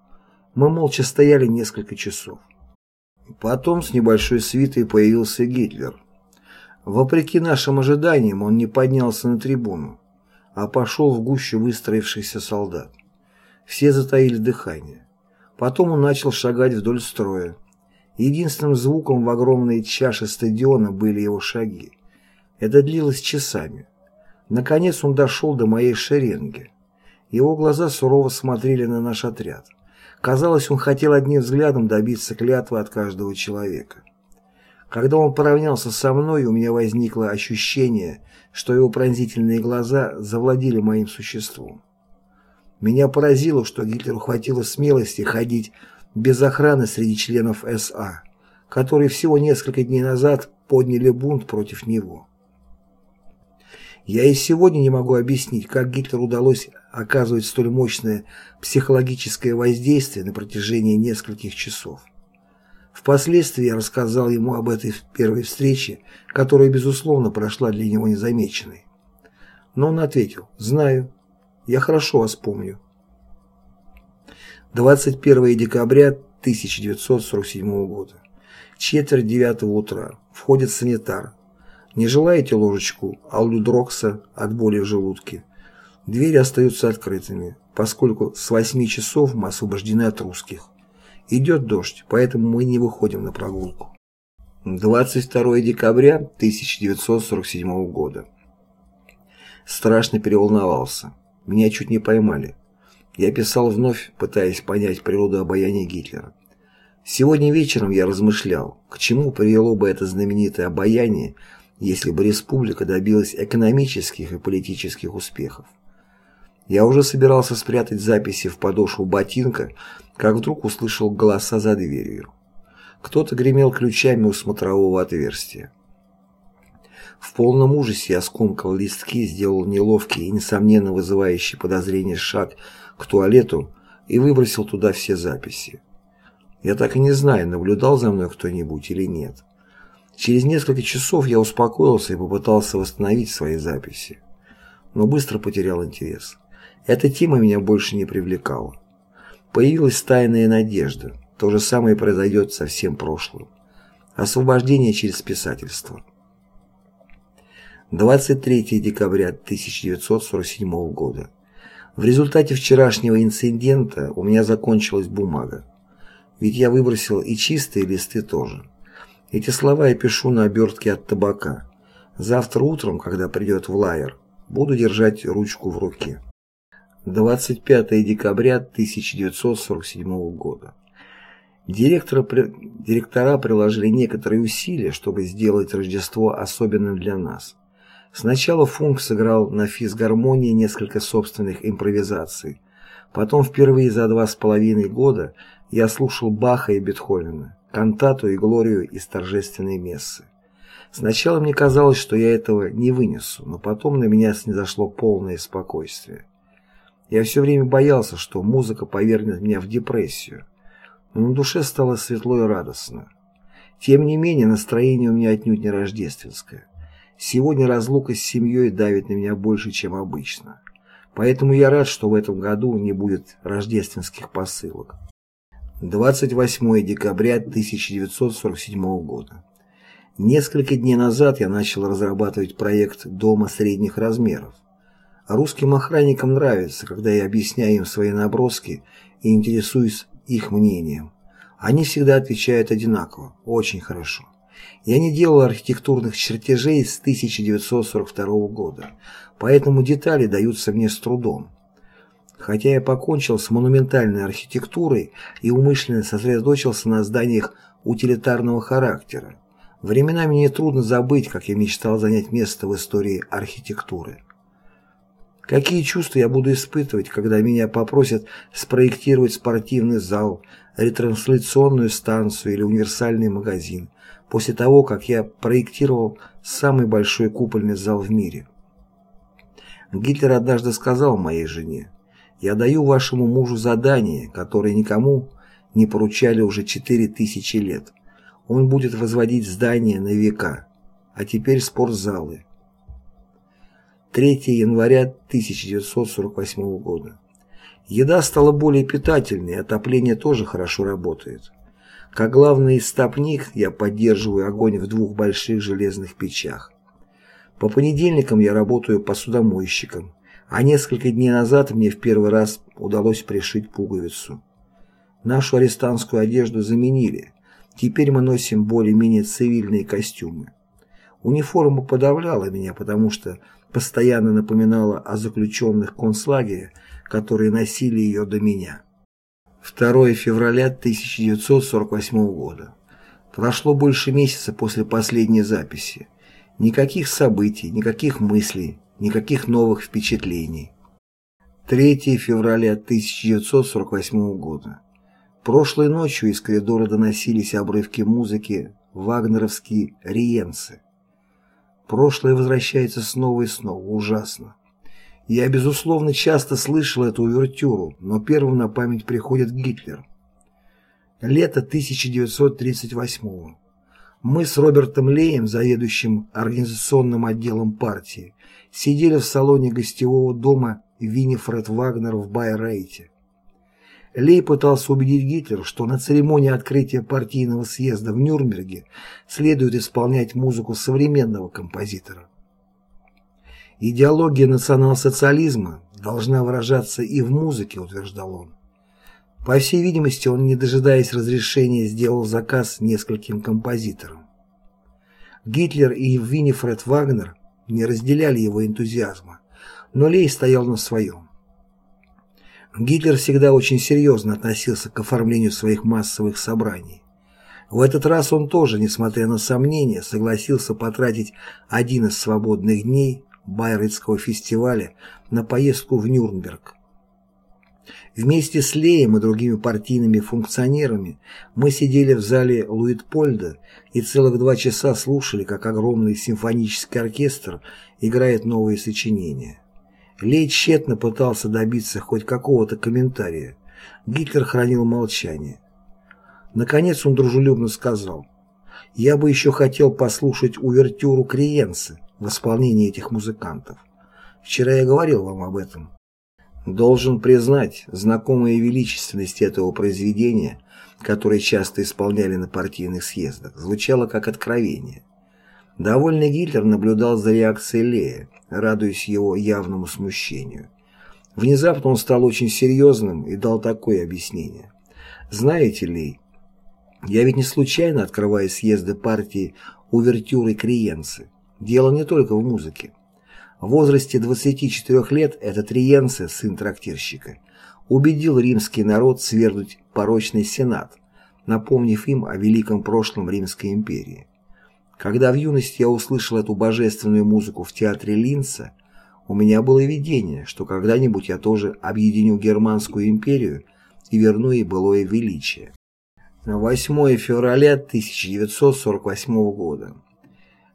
A: Мы молча стояли несколько часов. Потом с небольшой свитой появился Гитлер. Вопреки нашим ожиданиям он не поднялся на трибуну, а пошел в гущу выстроившихся солдат. Все затаили дыхание. Потом он начал шагать вдоль строя. Единственным звуком в огромной чаше стадиона были его шаги. Это длилось часами. Наконец он дошел до моей шеренги. Его глаза сурово смотрели на наш отряд. Казалось, он хотел одним взглядом добиться клятвы от каждого человека. Когда он поравнялся со мной, у меня возникло ощущение, что его пронзительные глаза завладели моим существом. Меня поразило, что Гитлеру хватило смелости ходить без охраны среди членов СА, которые всего несколько дней назад подняли бунт против него. Я и сегодня не могу объяснить, как Гитлеру удалось оказывать столь мощное психологическое воздействие на протяжении нескольких часов. Впоследствии я рассказал ему об этой первой встрече, которая, безусловно, прошла для него незамеченной. Но он ответил «Знаю, я хорошо вас помню». 21 декабря 1947 года. Четверть девятого утра. Входит санитар. Не желаете ложечку аллюдрокса от боли в желудке? Двери остаются открытыми, поскольку с 8 часов мы освобождены от русских. Идет дождь, поэтому мы не выходим на прогулку. 22 декабря 1947 года. Страшно переволновался. Меня чуть не поймали. Я писал вновь, пытаясь понять природу обаяния Гитлера. Сегодня вечером я размышлял, к чему привело бы это знаменитое обаяние, если бы республика добилась экономических и политических успехов. Я уже собирался спрятать записи в подошву ботинка, как вдруг услышал голоса за дверью. Кто-то гремел ключами у смотрового отверстия. В полном ужасе я скомкал листки, сделал неловкий и, несомненно, вызывающий подозрение шаг к туалету и выбросил туда все записи. Я так и не знаю, наблюдал за мной кто-нибудь или нет. Через несколько часов я успокоился и попытался восстановить свои записи, но быстро потерял интерес. Эта тема меня больше не привлекала. Появилась тайная надежда. То же самое произойдет со всем прошлым. Освобождение через писательство. 23 декабря 1947 года. В результате вчерашнего инцидента у меня закончилась бумага. Ведь я выбросил и чистые листы тоже. Эти слова я пишу на обертке от табака. Завтра утром, когда придет Влайер, буду держать ручку в руке. 25 декабря 1947 года. Директора, директора приложили некоторые усилия, чтобы сделать Рождество особенным для нас. Сначала Функ сыграл на физгармонии несколько собственных импровизаций. Потом впервые за два с половиной года я слушал Баха и Бетховена, кантату и глорию из торжественной мессы. Сначала мне казалось, что я этого не вынесу, но потом на меня снизошло полное спокойствие. Я все время боялся, что музыка повергнет меня в депрессию, но на душе стало светло и радостно. Тем не менее, настроение у меня отнюдь не рождественское. Сегодня разлука с семьей давит на меня больше, чем обычно. Поэтому я рад, что в этом году не будет рождественских посылок. 28 декабря 1947 года. Несколько дней назад я начал разрабатывать проект дома средних размеров. Русским охранникам нравится, когда я объясняю им свои наброски и интересуюсь их мнением. Они всегда отвечают одинаково, очень хорошо. Я не делал архитектурных чертежей с 1942 года, поэтому детали даются мне с трудом. Хотя я покончил с монументальной архитектурой и умышленно сосредоточился на зданиях утилитарного характера, временами мне трудно забыть, как я мечтал занять место в истории архитектуры. Какие чувства я буду испытывать, когда меня попросят спроектировать спортивный зал, ретрансляционную станцию или универсальный магазин, после того, как я проектировал самый большой купольный зал в мире. Гитлер однажды сказал моей жене, «Я даю вашему мужу задание, которое никому не поручали уже четыре тысячи лет. Он будет возводить здания на века, а теперь спортзалы». 3 января 1948 года. Еда стала более питательной, отопление тоже хорошо работает. Как главный истопник я поддерживаю огонь в двух больших железных печах. По понедельникам я работаю посудомойщиком, а несколько дней назад мне в первый раз удалось пришить пуговицу. Нашу арестантскую одежду заменили. Теперь мы носим более-менее цивильные костюмы. Униформа подавляла меня, потому что постоянно напоминала о заключенных концлагере, которые носили ее до меня. 2 февраля 1948 года. Прошло больше месяца после последней записи. Никаких событий, никаких мыслей, никаких новых впечатлений. 3 февраля 1948 года. Прошлой ночью из коридора доносились обрывки музыки вагнеровские риенцы. Прошлое возвращается снова и снова. Ужасно. Я, безусловно, часто слышал эту увертюру, но первым на память приходит Гитлер. Лето 1938 -го. Мы с Робертом Леем, заведующим организационным отделом партии, сидели в салоне гостевого дома Виннифред Вагнер в Байрейте. Лей пытался убедить Гитлера, что на церемонии открытия партийного съезда в Нюрнберге следует исполнять музыку современного композитора. Идеология национал-социализма должна выражаться и в музыке, утверждал он. По всей видимости, он, не дожидаясь разрешения, сделал заказ нескольким композиторам. Гитлер и Виннифред Вагнер не разделяли его энтузиазма, но Лей стоял на своем. Гитлер всегда очень серьезно относился к оформлению своих массовых собраний. В этот раз он тоже, несмотря на сомнения, согласился потратить один из свободных дней Байрейтского фестиваля на поездку в Нюрнберг. Вместе с Леем и другими партийными функционерами мы сидели в зале Луитпольда и целых два часа слушали, как огромный симфонический оркестр играет новые сочинения. Лей тщетно пытался добиться хоть какого-то комментария. Гитлер хранил молчание. Наконец он дружелюбно сказал, «Я бы еще хотел послушать увертюру Криенца в исполнении этих музыкантов. Вчера я говорил вам об этом. Должен признать, знакомая величественность этого произведения, которое часто исполняли на партийных съездах, звучало как откровение. Довольный Гитлер наблюдал за реакцией Лея, радуясь его явному смущению. Внезапно он стал очень серьезным и дал такое объяснение. «Знаете ли, я ведь не случайно открываю съезды партии увертюры Криенцы. Дело не только в музыке. В возрасте 24 лет этот Риенце, сын трактирщика, убедил римский народ свергнуть порочный сенат, напомнив им о великом прошлом Римской империи. Когда в юности я услышал эту божественную музыку в театре Линца, у меня было видение, что когда-нибудь я тоже объединю Германскую империю и верну ей былое величие. 8 февраля 1948 года.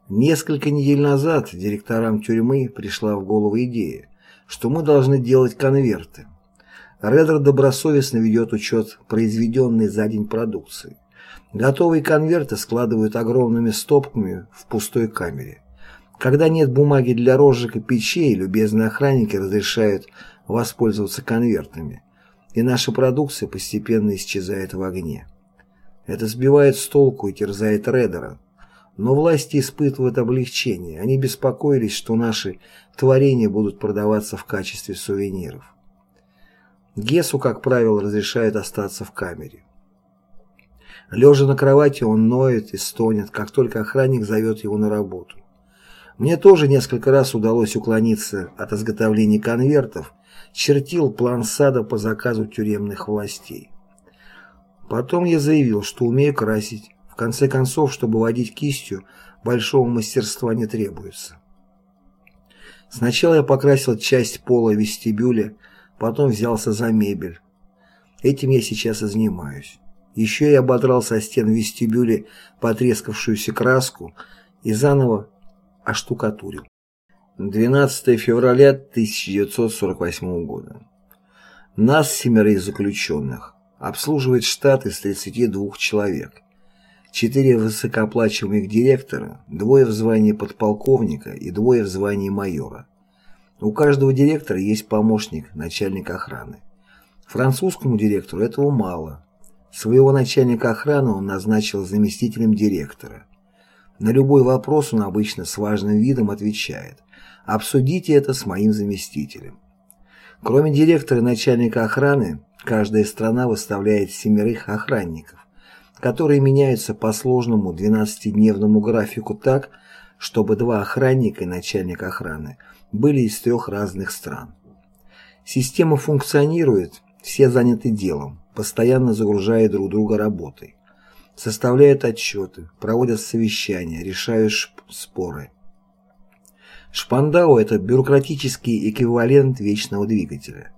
A: Несколько недель назад директорам тюрьмы пришла в голову идея, что мы должны делать конверты. Редер добросовестно ведет учет произведенной за день продукции. Готовые конверты складывают огромными стопками в пустой камере. Когда нет бумаги для розжига печей, любезные охранники разрешают воспользоваться конвертами, и наша продукция постепенно исчезает в огне. Это сбивает с толку и терзает Редера. Но власти испытывают облегчение. Они беспокоились, что наши творения будут продаваться в качестве сувениров. Гесу, как правило, разрешают остаться в камере. Лежа на кровати, он ноет и стонет, как только охранник зовет его на работу. Мне тоже несколько раз удалось уклониться от изготовления конвертов, чертил план сада по заказу тюремных властей. Потом я заявил, что умею красить. Конце концов, чтобы водить кистью, большого мастерства не требуется. Сначала я покрасил часть пола вестибюля, потом взялся за мебель. Этим я сейчас и занимаюсь. Еще я ободрал со стен вестибюля потрескавшуюся краску и заново оштукатурил. 12 февраля 1948 года. Нас, семерых заключенных, обслуживает штат из 32 человек. Четыре высокооплачиваемых директора, двое в звании подполковника и двое в звании майора. У каждого директора есть помощник, начальник охраны. Французскому директору этого мало, Своего начальника охраны он назначил заместителем директора. На любой вопрос он обычно с важным видом отвечает «Обсудите это с моим заместителем». Кроме директора и начальника охраны, каждая страна выставляет семерых охранников, которые меняются по сложному 12-дневному графику так, чтобы два охранника и начальник охраны были из трех разных стран. Система функционирует, все заняты делом, постоянно загружая друг друга работой. Составляют отчеты, проводят совещания, решают споры. Шпандау – это бюрократический эквивалент вечного двигателя.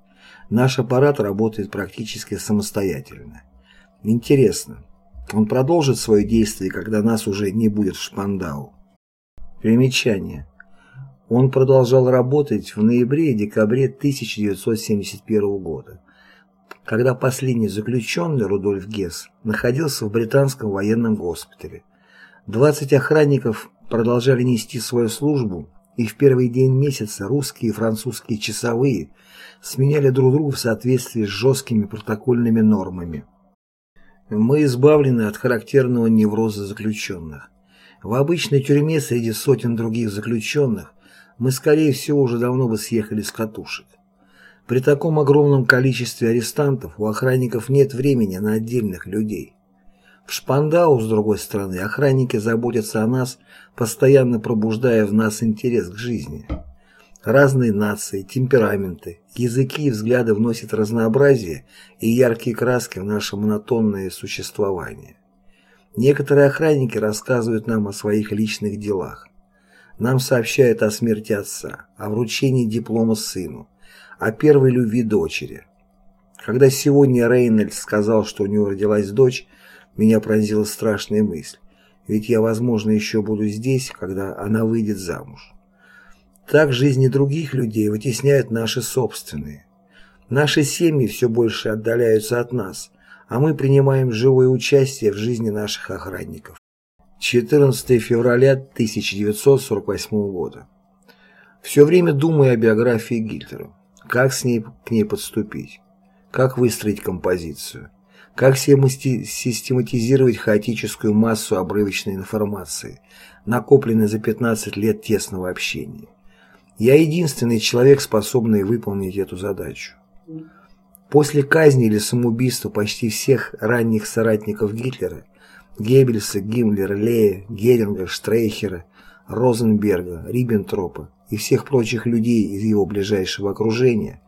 A: Наш аппарат работает практически самостоятельно. Интересно, он продолжит свое действие, когда нас уже не будет в Шпандау? Примечание. Он продолжал работать в ноябре и декабре 1971 года когда последний заключенный, Рудольф Гесс, находился в британском военном госпитале. 20 охранников продолжали нести свою службу, и в первый день месяца русские и французские часовые сменяли друг друга в соответствии с жесткими протокольными нормами. Мы избавлены от характерного невроза заключенных. В обычной тюрьме среди сотен других заключенных мы, скорее всего, уже давно бы съехали с катушек. При таком огромном количестве арестантов у охранников нет времени на отдельных людей. В Шпандау, с другой стороны, охранники заботятся о нас, постоянно пробуждая в нас интерес к жизни. Разные нации, темпераменты, языки и взгляды вносят разнообразие и яркие краски в наше монотонное существование. Некоторые охранники рассказывают нам о своих личных делах. Нам сообщают о смерти отца, о вручении диплома сыну, о первой любви дочери. Когда сегодня Рейнольдс сказал, что у него родилась дочь, меня пронзила страшная мысль. Ведь я, возможно, еще буду здесь, когда она выйдет замуж. Так жизни других людей вытесняют наши собственные. Наши семьи все больше отдаляются от нас, а мы принимаем живое участие в жизни наших охранников. 14 февраля 1948 года. Все время думаю о биографии Гитлера. Как с ней к ней подступить? Как выстроить композицию? Как систематизировать хаотическую массу обрывочной информации, накопленной за 15 лет тесного общения? Я единственный человек, способный выполнить эту задачу. После казни или самоубийства почти всех ранних соратников Гитлера Геббельса, Гиммлера, Лея, Геринга, Штрейхера, Розенберга, Риббентропа и всех прочих людей из его ближайшего окружения,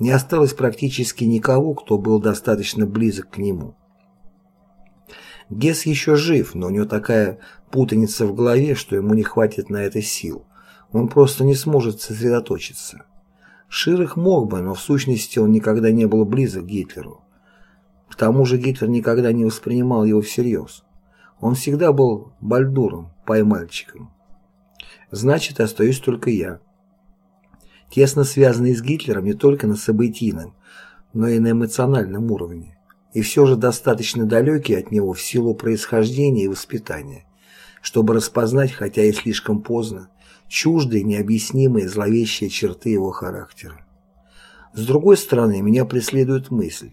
A: не осталось практически никого, кто был достаточно близок к нему. Гесс еще жив, но у него такая путаница в голове, что ему не хватит на это сил. Он просто не сможет сосредоточиться. Ширых мог бы, но в сущности он никогда не был близок к Гитлеру. К тому же Гитлер никогда не воспринимал его всерьез. Он всегда был бальдуром, поймальчиком. Значит, остаюсь только я. Тесно связанный с Гитлером не только на событийном, но и на эмоциональном уровне. И все же достаточно далекий от него в силу происхождения и воспитания, чтобы распознать, хотя и слишком поздно, чуждые, необъяснимые, зловещие черты его характера. С другой стороны, меня преследует мысль,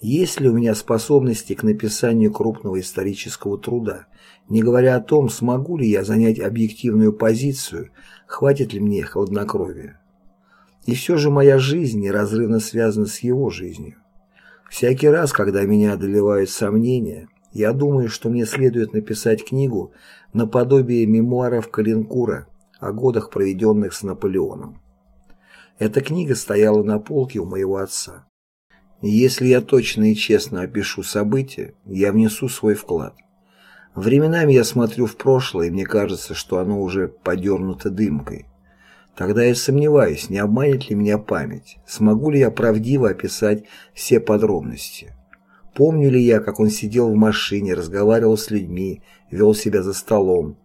A: есть ли у меня способности к написанию крупного исторического труда, не говоря о том, смогу ли я занять объективную позицию, хватит ли мне хладнокровия. И все же моя жизнь неразрывно связана с его жизнью. Всякий раз, когда меня одолевают сомнения, я думаю, что мне следует написать книгу наподобие мемуаров Калинкура о годах, проведенных с Наполеоном. Эта книга стояла на полке у моего отца. Если я точно и честно опишу события, я внесу свой вклад. Временами я смотрю в прошлое, и мне кажется, что оно уже подернуто дымкой. Тогда я сомневаюсь, не обманет ли меня память, смогу ли я правдиво описать все подробности. Помню ли я, как он сидел в машине, разговаривал с людьми, вел себя за столом.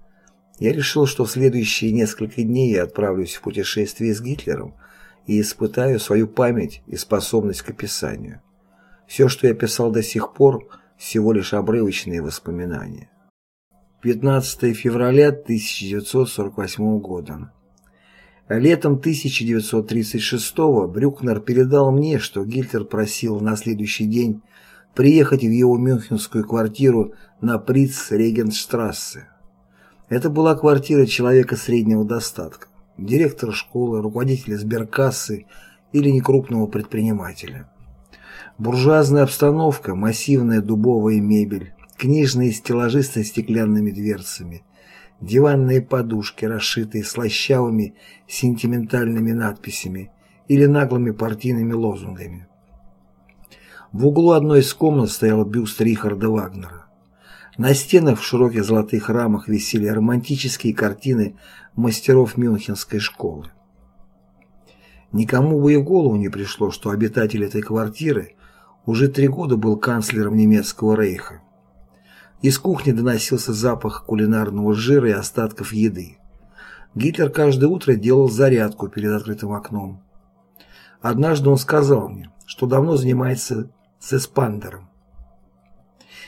A: Я решил, что в следующие несколько дней я отправлюсь в путешествие с Гитлером, и испытаю свою память и способность к описанию. Все, что я писал до сих пор, всего лишь обрывочные воспоминания. 15 февраля 1948 года. Летом 1936 Брюкнер передал мне, что Гитлер просил на следующий день приехать в его мюнхенскую квартиру на Приц-Регенштрассе. Это была квартира человека среднего достатка директора школы, руководителя сберкассы или некрупного предпринимателя. Буржуазная обстановка, массивная дубовая мебель, книжные стеллажи со стеклянными дверцами, диванные подушки, расшитые слащавыми сентиментальными надписями или наглыми партийными лозунгами. В углу одной из комнат стоял бюст Рихарда Вагнера. На стенах в широких золотых рамах висели романтические картины мастеров Мюнхенской школы. Никому бы и в голову не пришло, что обитатель этой квартиры уже три года был канцлером немецкого рейха. Из кухни доносился запах кулинарного жира и остатков еды. Гитлер каждое утро делал зарядку перед открытым окном. Однажды он сказал мне, что давно занимается с эспандером.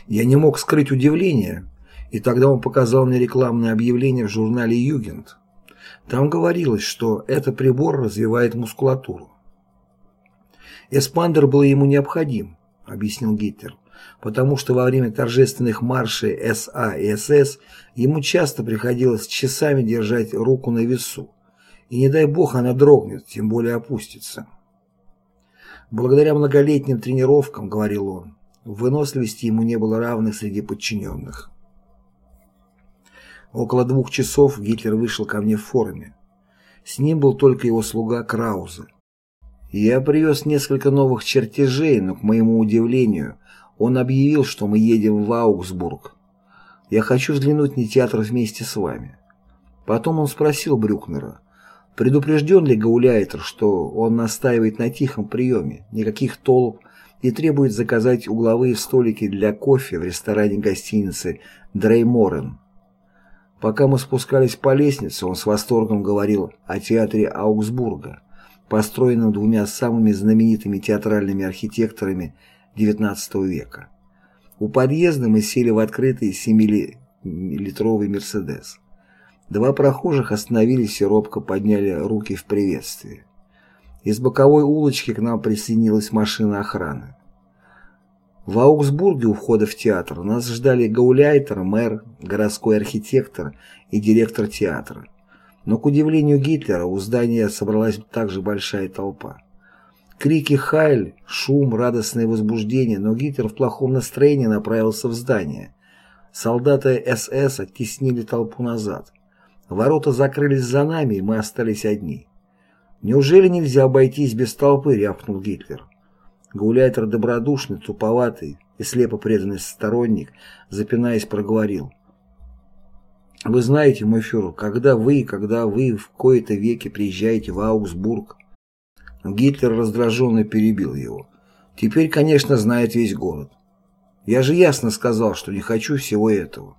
A: Я не мог скрыть удивление, и тогда он показал мне рекламное объявление в журнале «Югент». Там говорилось, что этот прибор развивает мускулатуру. Эспандер был ему необходим, объяснил Гитлер, потому что во время торжественных маршей СА и СС ему часто приходилось часами держать руку на весу, и не дай бог она дрогнет, тем более опустится. Благодаря многолетним тренировкам, говорил он, выносливости ему не было равных среди подчиненных. Около двух часов Гитлер вышел ко мне в форме. С ним был только его слуга Краузе. Я привез несколько новых чертежей, но, к моему удивлению, он объявил, что мы едем в Аугсбург. Я хочу взглянуть на театр вместе с вами. Потом он спросил Брюкнера, предупрежден ли Гауляйтер, что он настаивает на тихом приеме, никаких толп, и требует заказать угловые столики для кофе в ресторане гостиницы «Дрейморен». Пока мы спускались по лестнице, он с восторгом говорил о театре Аугсбурга, построенном двумя самыми знаменитыми театральными архитекторами XIX века. У подъезда мы сели в открытый 7-литровый «Мерседес». Два прохожих остановились и робко подняли руки в приветствии. Из боковой улочки к нам присоединилась машина охраны. В Аугсбурге у входа в театр нас ждали гауляйтер, мэр, городской архитектор и директор театра. Но, к удивлению Гитлера, у здания собралась также большая толпа. Крики «Хайль!», шум, радостное возбуждение, но Гитлер в плохом настроении направился в здание. Солдаты СС оттеснили толпу назад. Ворота закрылись за нами, и мы остались одни. «Неужели нельзя обойтись без толпы?» — рявкнул Гитлер. Гауляйтер добродушный, туповатый и слепо преданный сторонник, запинаясь, проговорил. «Вы знаете, мой фюрер, когда вы, когда вы в кои-то веки приезжаете в Аугсбург...» Гитлер раздраженно перебил его. «Теперь, конечно, знает весь город. Я же ясно сказал, что не хочу всего этого.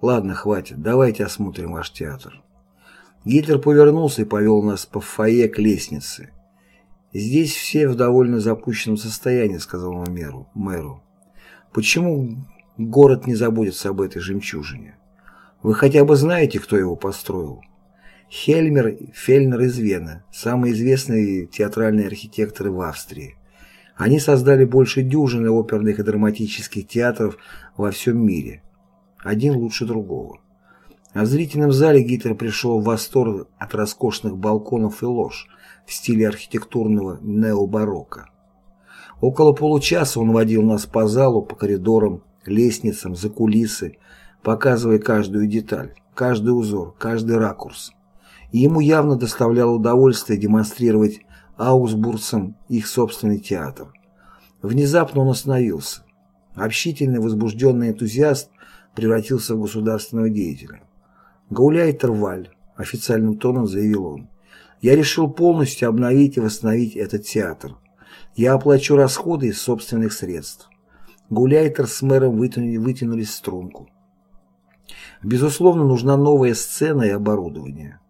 A: Ладно, хватит, давайте осмотрим ваш театр». Гитлер повернулся и повел нас по фойе к лестнице. «Здесь все в довольно запущенном состоянии», — сказал он мэру. мэру. «Почему город не заботится об этой жемчужине? Вы хотя бы знаете, кто его построил?» Хельмер Фельнер из Вены, самые известные театральные архитекторы в Австрии. Они создали больше дюжины оперных и драматических театров во всем мире. Один лучше другого. А в зрительном зале Гитлер пришел в восторг от роскошных балконов и лож, в стиле архитектурного необарокко. Около получаса он водил нас по залу, по коридорам, лестницам, за кулисы, показывая каждую деталь, каждый узор, каждый ракурс. И ему явно доставляло удовольствие демонстрировать аусбургцам их собственный театр. Внезапно он остановился. Общительный, возбужденный энтузиаст превратился в государственного деятеля. «Гауляйтер Валь», — официальным тоном заявил он. Я решил полностью обновить и восстановить этот театр. Я оплачу расходы из собственных средств. Гуляйтер с мэром вытянули, вытянули струнку. Безусловно, нужна новая сцена и оборудование.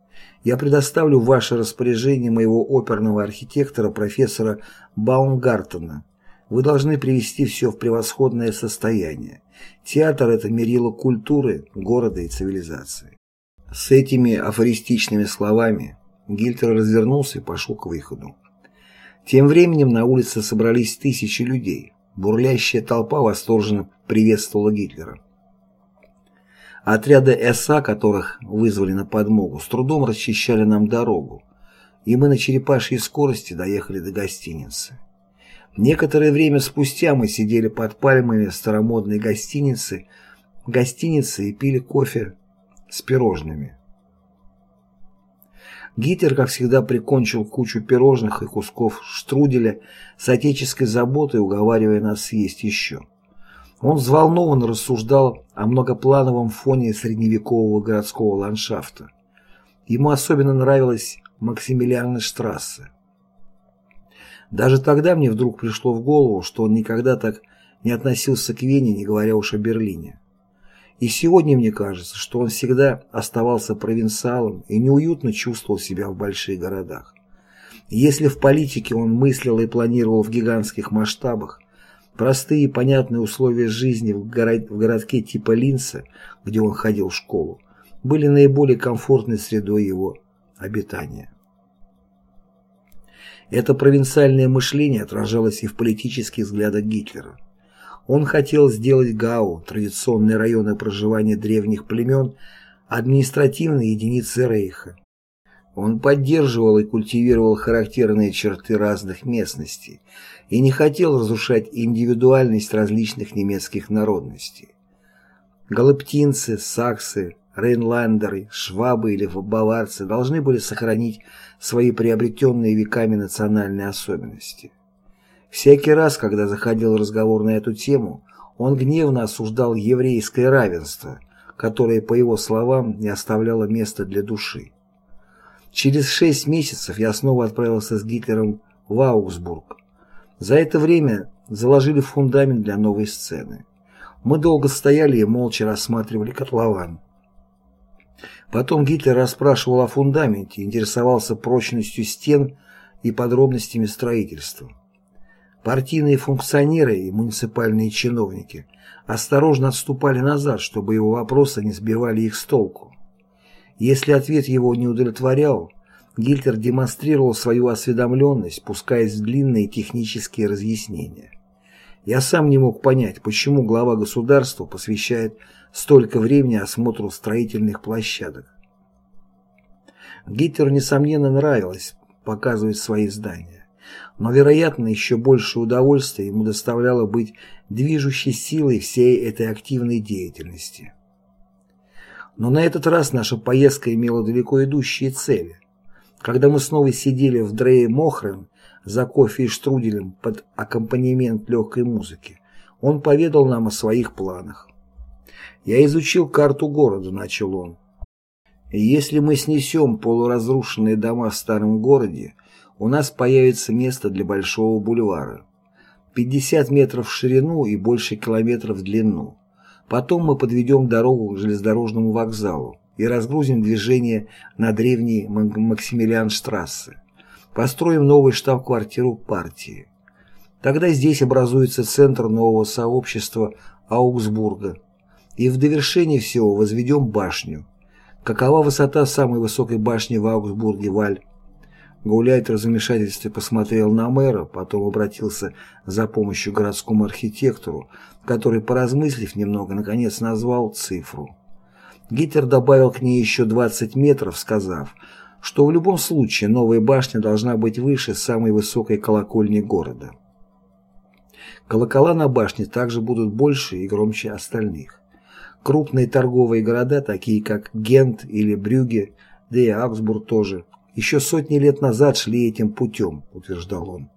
A: Я предоставлю в ваше распоряжение моего оперного архитектора профессора Баумгартена. Вы должны привести все в превосходное состояние. Театр – это мерило культуры, города и цивилизации. С этими афористичными словами Гильтер развернулся и пошел к выходу. Тем временем на улице собрались тысячи людей. Бурлящая толпа восторженно приветствовала Гитлера. Отряды СА, которых вызвали на подмогу, с трудом расчищали нам дорогу, и мы на черепашьей скорости доехали до гостиницы. Некоторое время спустя мы сидели под пальмами старомодной гостиницы, гостиницы и пили кофе с пирожными. Гитлер, как всегда, прикончил кучу пирожных и кусков штруделя с отеческой заботой, уговаривая нас съесть еще. Он взволнованно рассуждал о многоплановом фоне средневекового городского ландшафта. Ему особенно нравилась Максимилианштрассе. Даже тогда мне вдруг пришло в голову, что он никогда так не относился к Вене, не говоря уж о Берлине. И сегодня мне кажется, что он всегда оставался провинциалом и неуютно чувствовал себя в больших городах. Если в политике он мыслил и планировал в гигантских масштабах, простые и понятные условия жизни в, город, в городке типа Линца, где он ходил в школу, были наиболее комфортной средой его обитания. Это провинциальное мышление отражалось и в политических взглядах Гитлера. Он хотел сделать Гау, традиционные районы проживания древних племен, административной единицей Рейха. Он поддерживал и культивировал характерные черты разных местностей и не хотел разрушать индивидуальность различных немецких народностей. Галаптинцы, саксы, рейнландеры, швабы или баварцы должны были сохранить свои приобретенные веками национальные особенности. Всякий раз, когда заходил разговор на эту тему, он гневно осуждал еврейское равенство, которое, по его словам, не оставляло места для души. Через шесть месяцев я снова отправился с Гитлером в Аугсбург. За это время заложили фундамент для новой сцены. Мы долго стояли и молча рассматривали котлован. Потом Гитлер расспрашивал о фундаменте, интересовался прочностью стен и подробностями строительства. Партийные функционеры и муниципальные чиновники осторожно отступали назад, чтобы его вопросы не сбивали их с толку. Если ответ его не удовлетворял, Гитлер демонстрировал свою осведомленность, пускаясь в длинные технические разъяснения. Я сам не мог понять, почему глава государства посвящает столько времени осмотру строительных площадок. Гитлеру, несомненно, нравилось показывать свои здания, но, вероятно, еще больше удовольствия ему доставляло быть движущей силой всей этой активной деятельности. Но на этот раз наша поездка имела далеко идущие цели. Когда мы снова сидели в Дрее Мохрен, за кофе и штруделем под аккомпанемент легкой музыки, он поведал нам о своих планах. «Я изучил карту города», — начал он. «Если мы снесем полуразрушенные дома в старом городе, у нас появится место для большого бульвара. 50 метров в ширину и больше километров в длину. Потом мы подведем дорогу к железнодорожному вокзалу и разгрузим движение на древней Максимилианштрассе построим новый штаб-квартиру партии. Тогда здесь образуется центр нового сообщества Аугсбурга. И в довершение всего возведем башню. Какова высота самой высокой башни в Аугсбурге, Валь? Гауляйтер в замешательстве посмотрел на мэра, потом обратился за помощью к городскому архитектору, который, поразмыслив немного, наконец назвал цифру. Гитлер добавил к ней еще 20 метров, сказав, что в любом случае новая башня должна быть выше самой высокой колокольни города. Колокола на башне также будут больше и громче остальных. Крупные торговые города, такие как Гент или Брюге, да и Аугсбург тоже, еще сотни лет назад шли этим путем, утверждал он.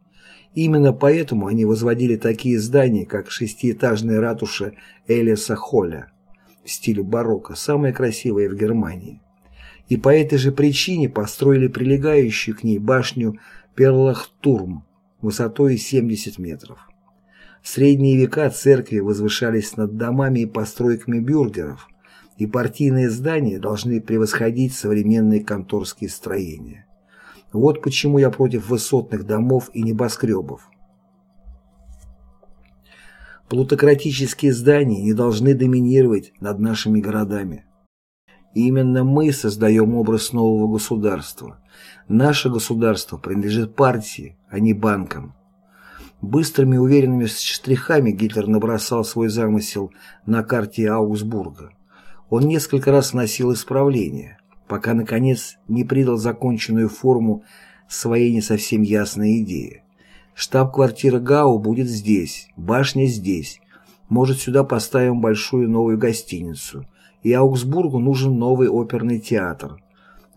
A: Именно поэтому они возводили такие здания, как шестиэтажная ратуша Элиса Холля в стиле барокко, самая красивая в Германии и по этой же причине построили прилегающую к ней башню Перлахтурм высотой 70 метров. В средние века церкви возвышались над домами и постройками бюргеров, и партийные здания должны превосходить современные конторские строения. Вот почему я против высотных домов и небоскребов. Плутократические здания не должны доминировать над нашими городами. Именно мы создаем образ нового государства. Наше государство принадлежит партии, а не банкам. Быстрыми уверенными штрихами Гитлер набросал свой замысел на карте Аугсбурга. Он несколько раз вносил исправления, пока, наконец, не придал законченную форму своей не совсем ясной идее. Штаб-квартира Гау будет здесь, башня здесь. Может, сюда поставим большую новую гостиницу – и Аугсбургу нужен новый оперный театр.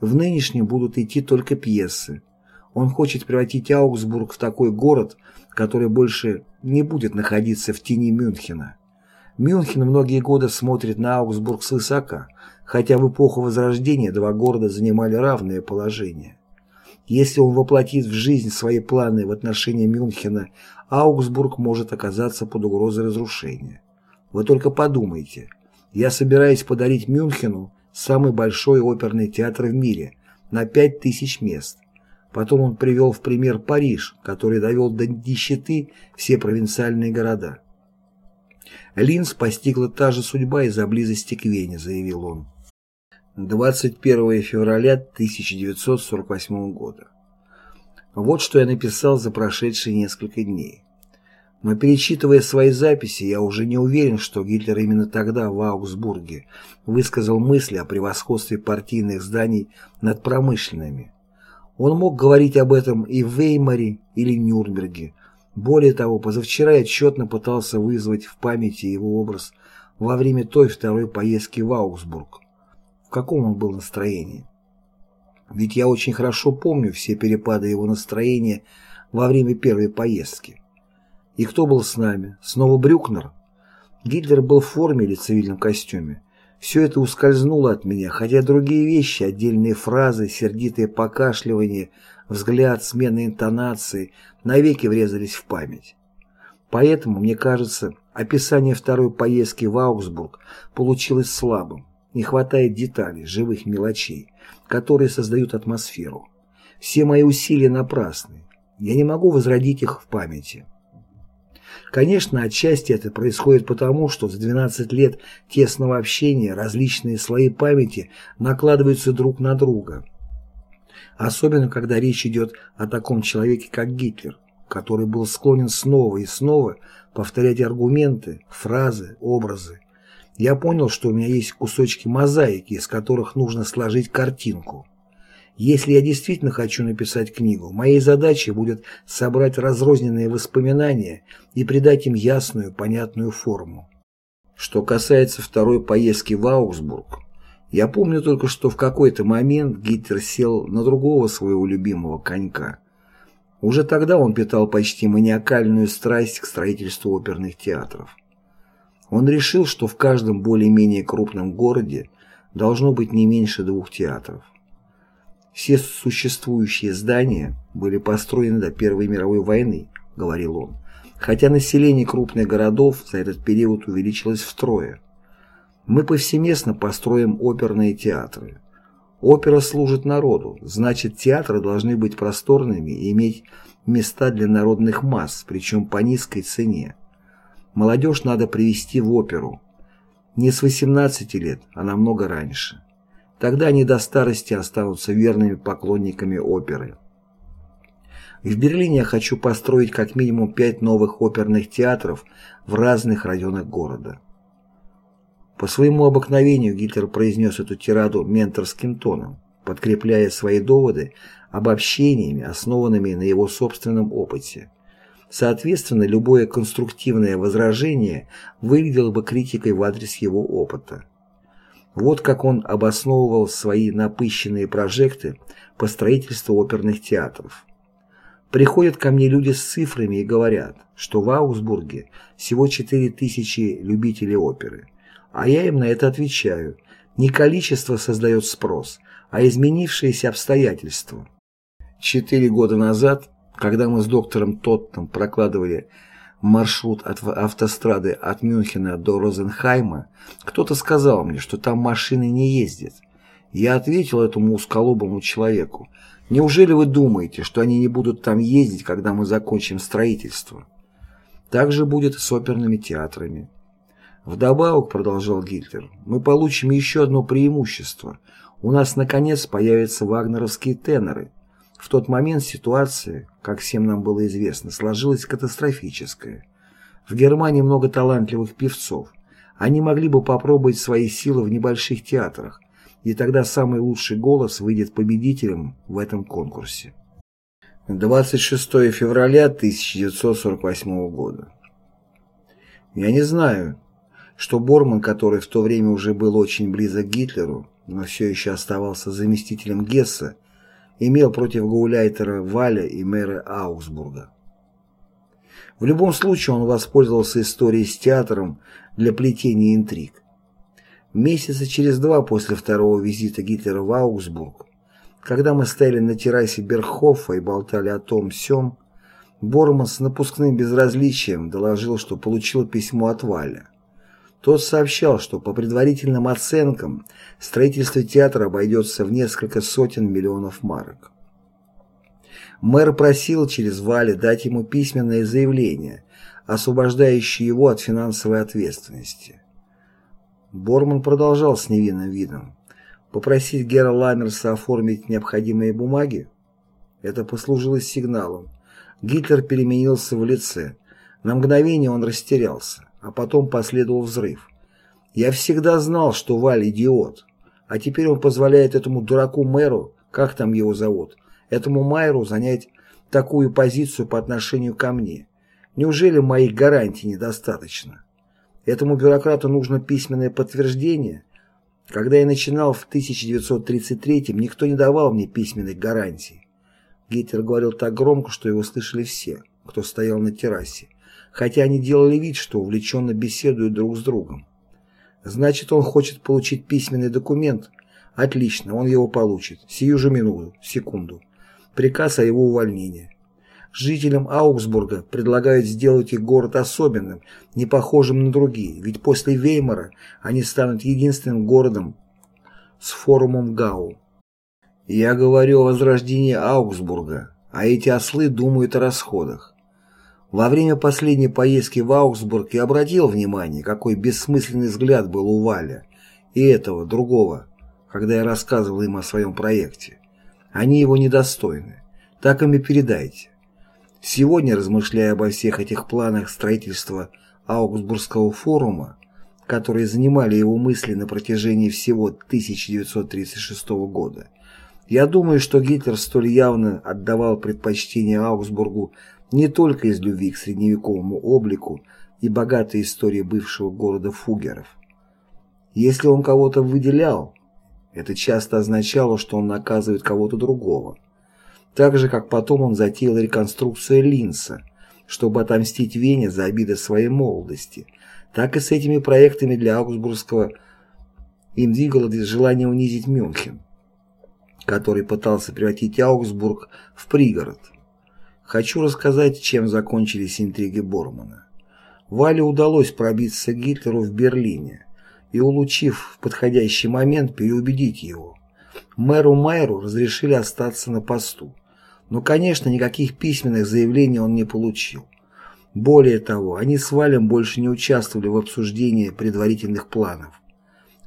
A: В нынешнем будут идти только пьесы. Он хочет превратить Аугсбург в такой город, который больше не будет находиться в тени Мюнхена. Мюнхен многие годы смотрит на Аугсбург свысока, хотя в эпоху Возрождения два города занимали равное положение. Если он воплотит в жизнь свои планы в отношении Мюнхена, Аугсбург может оказаться под угрозой разрушения. Вы только подумайте – я собираюсь подарить Мюнхену самый большой оперный театр в мире на 5000 мест. Потом он привел в пример Париж, который довел до нищеты все провинциальные города. Линз постигла та же судьба из-за близости к Вене, заявил он. 21 февраля 1948 года. Вот что я написал за прошедшие несколько дней. Но перечитывая свои записи, я уже не уверен, что Гитлер именно тогда в Аугсбурге высказал мысли о превосходстве партийных зданий над промышленными. Он мог говорить об этом и в Веймаре или Нюрнберге. Более того, позавчера я отчетно пытался вызвать в памяти его образ во время той второй поездки в Аугсбург в каком он был настроении. Ведь я очень хорошо помню все перепады его настроения во время первой поездки. И кто был с нами? Снова Брюкнер? Гитлер был в форме или цивильном костюме. Все это ускользнуло от меня, хотя другие вещи, отдельные фразы, сердитые покашливания, взгляд, смена интонации навеки врезались в память. Поэтому, мне кажется, описание второй поездки в Аугсбург получилось слабым. Не хватает деталей, живых мелочей, которые создают атмосферу. Все мои усилия напрасны. Я не могу возродить их в памяти. Конечно, отчасти это происходит потому, что за 12 лет тесного общения различные слои памяти накладываются друг на друга. Особенно, когда речь идет о таком человеке, как Гитлер, который был склонен снова и снова повторять аргументы, фразы, образы, я понял, что у меня есть кусочки мозаики, из которых нужно сложить картинку. Если я действительно хочу написать книгу, моей задачей будет собрать разрозненные воспоминания и придать им ясную, понятную форму. Что касается второй поездки в Аугсбург, я помню только, что в какой-то момент Гитлер сел на другого своего любимого конька. Уже тогда он питал почти маниакальную страсть к строительству оперных театров. Он решил, что в каждом более-менее крупном городе должно быть не меньше двух театров. Все существующие здания были построены до Первой мировой войны, говорил он, хотя население крупных городов за этот период увеличилось втрое. Мы повсеместно построим оперные театры. Опера служит народу, значит театры должны быть просторными и иметь места для народных масс, причем по низкой цене. Молодежь надо привести в оперу. Не с 18 лет, а намного раньше. Тогда они до старости останутся верными поклонниками оперы. В Берлине я хочу построить как минимум пять новых оперных театров в разных районах города. По своему обыкновению Гитлер произнес эту тираду менторским тоном, подкрепляя свои доводы обобщениями, основанными на его собственном опыте. Соответственно, любое конструктивное возражение выглядело бы критикой в адрес его опыта. Вот как он обосновывал свои напыщенные прожекты по строительству оперных театров. Приходят ко мне люди с цифрами и говорят, что в Аугсбурге всего 4000 любителей оперы. А я им на это отвечаю, не количество создает спрос, а изменившиеся обстоятельства. Четыре года назад когда мы с доктором Тоттом прокладывали маршрут от автострады от Мюнхена до Розенхайма, кто-то сказал мне, что там машины не ездят. Я ответил этому узколобому человеку, неужели вы думаете, что они не будут там ездить, когда мы закончим строительство? Так же будет с оперными театрами. Вдобавок, продолжал Гитлер, мы получим еще одно преимущество. У нас наконец появятся вагнеровские теноры – в тот момент ситуация, как всем нам было известно, сложилась катастрофическая. В Германии много талантливых певцов. Они могли бы попробовать свои силы в небольших театрах, и тогда самый лучший голос выйдет победителем в этом конкурсе. 26 февраля 1948 года. Я не знаю, что Борман, который в то время уже был очень близок к Гитлеру, но все еще оставался заместителем Гесса, имел против Гауляйтера Валя и мэра Аугсбурга. В любом случае он воспользовался историей с театром для плетения интриг. Месяца через два после второго визита Гитлера в Аугсбург, когда мы стояли на террасе Берхофа и болтали о том сём, Борман с напускным безразличием доложил, что получил письмо от Валя. Тот сообщал, что по предварительным оценкам строительство театра обойдется в несколько сотен миллионов марок. Мэр просил через Вали дать ему письменное заявление, освобождающее его от финансовой ответственности. Борман продолжал с невинным видом. Попросить Гера Ламмерса оформить необходимые бумаги? Это послужило сигналом. Гитлер переменился в лице. На мгновение он растерялся, а потом последовал взрыв. Я всегда знал, что Валь идиот. А теперь он позволяет этому дураку-мэру, как там его зовут, этому Майеру занять такую позицию по отношению ко мне. Неужели моих гарантий недостаточно? Этому бюрократу нужно письменное подтверждение? Когда я начинал в 1933-м, никто не давал мне письменных гарантий. Гитлер говорил так громко, что его слышали все, кто стоял на террасе, хотя они делали вид, что увлеченно беседуют друг с другом. Значит, он хочет получить письменный документ? Отлично, он его получит. Сию же минуту, секунду. Приказ о его увольнении. Жителям Аугсбурга предлагают сделать их город особенным, не похожим на другие, ведь после Веймара они станут единственным городом с форумом Гау. Я говорю о возрождении Аугсбурга, а эти ослы думают о расходах. Во время последней поездки в Аугсбург я обратил внимание, какой бессмысленный взгляд был у Валя и этого, другого, когда я рассказывал им о своем проекте. Они его недостойны. Так им и передайте. Сегодня, размышляя обо всех этих планах строительства Аугсбургского форума, которые занимали его мысли на протяжении всего 1936 года, я думаю, что Гитлер столь явно отдавал предпочтение Аугсбургу не только из любви к средневековому облику и богатой истории бывшего города Фугеров. Если он кого-то выделял, это часто означало, что он наказывает кого-то другого. Так же, как потом он затеял реконструкцию Линса, чтобы отомстить Вене за обиды своей молодости, так и с этими проектами для Аугсбургского им двигало желание унизить Мюнхен который пытался превратить Аугсбург в пригород. Хочу рассказать, чем закончились интриги Бормана. Вале удалось пробиться Гитлеру в Берлине и, улучив в подходящий момент, переубедить его. Мэру Майеру разрешили остаться на посту. Но, конечно, никаких письменных заявлений он не получил. Более того, они с Валем больше не участвовали в обсуждении предварительных планов.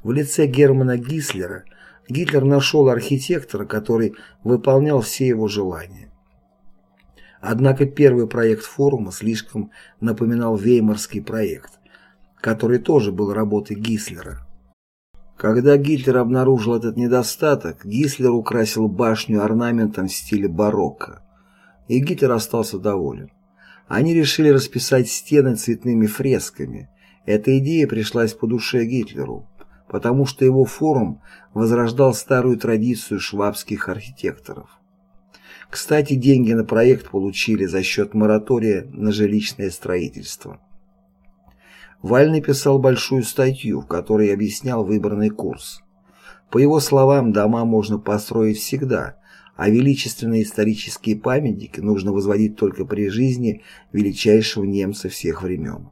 A: В лице Германа Гислера – Гитлер нашел архитектора, который выполнял все его желания. Однако первый проект форума слишком напоминал Веймарский проект, который тоже был работой Гислера. Когда Гитлер обнаружил этот недостаток, Гислер украсил башню орнаментом в стиле барокко, и Гитлер остался доволен. Они решили расписать стены цветными фресками. Эта идея пришлась по душе Гитлеру потому что его форум возрождал старую традицию швабских архитекторов. Кстати, деньги на проект получили за счет моратория на жилищное строительство. Валь написал большую статью, в которой объяснял выбранный курс. По его словам, дома можно построить всегда, а величественные исторические памятники нужно возводить только при жизни величайшего немца всех времен.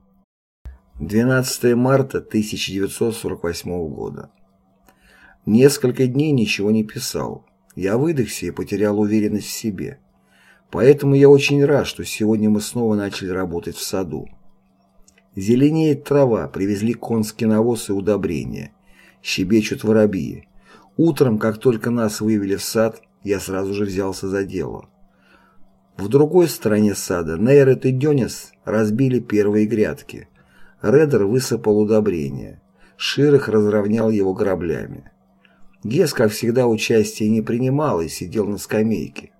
A: 12 марта 1948 года. Несколько дней ничего не писал. Я выдохся и потерял уверенность в себе. Поэтому я очень рад, что сегодня мы снова начали работать в саду. Зеленеет трава, привезли конский навоз и удобрения. Щебечут воробьи. Утром, как только нас вывели в сад, я сразу же взялся за дело. В другой стороне сада Нейрет и Денис разбили первые грядки – Редер высыпал удобрения. Ширых разровнял его граблями. Гес, как всегда, участия не принимал и сидел на скамейке.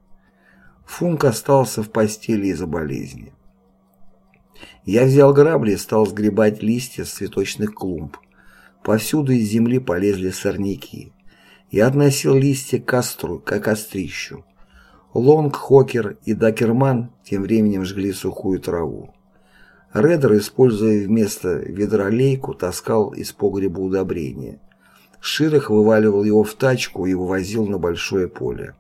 A: Функ остался в постели из-за болезни. Я взял грабли и стал сгребать листья с цветочных клумб. Повсюду из земли полезли сорняки. Я относил листья к костру, как острищу. Лонг, Хокер и Дакерман тем временем жгли сухую траву. Редер, используя вместо ведра лейку, таскал из погреба удобрения. Ширах вываливал его в тачку и вывозил на большое поле.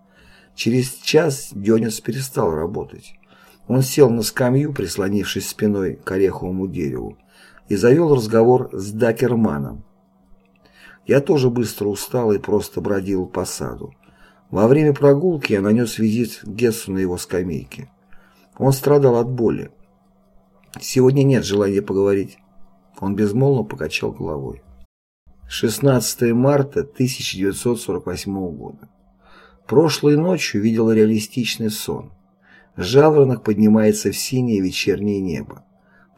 A: Через час Денис перестал работать. Он сел на скамью, прислонившись спиной к ореховому дереву, и завел разговор с Дакерманом. Я тоже быстро устал и просто бродил по саду. Во время прогулки я нанес визит Гессу на его скамейке. Он страдал от боли. Сегодня нет желания поговорить. Он безмолвно покачал головой. 16 марта 1948 года. Прошлой ночью видел реалистичный сон. Жаворонок поднимается в синее вечернее небо.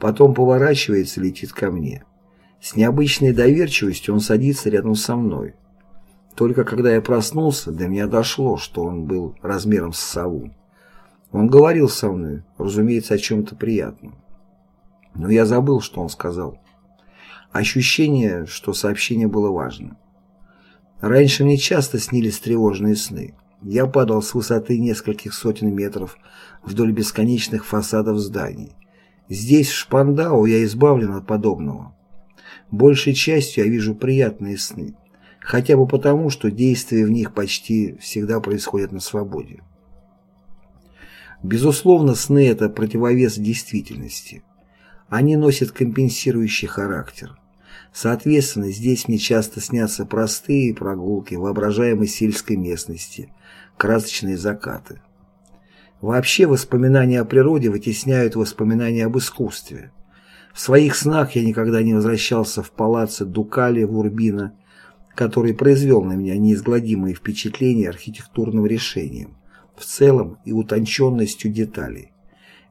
A: Потом поворачивается и летит ко мне. С необычной доверчивостью он садится рядом со мной. Только когда я проснулся, до меня дошло, что он был размером с сову. Он говорил со мной, разумеется, о чем-то приятном. Но я забыл, что он сказал. Ощущение, что сообщение было важно. Раньше мне часто снились тревожные сны. Я падал с высоты нескольких сотен метров вдоль бесконечных фасадов зданий. Здесь, в Шпандау, я избавлен от подобного. Большей частью я вижу приятные сны, хотя бы потому, что действия в них почти всегда происходят на свободе. Безусловно, сны – это противовес действительности. Они носят компенсирующий характер. Соответственно, здесь мне часто снятся простые прогулки воображаемой сельской местности, красочные закаты. Вообще воспоминания о природе вытесняют воспоминания об искусстве. В своих снах я никогда не возвращался в палаццо Дукали в Урбино, который произвел на меня неизгладимые впечатления архитектурным решением, в целом и утонченностью деталей.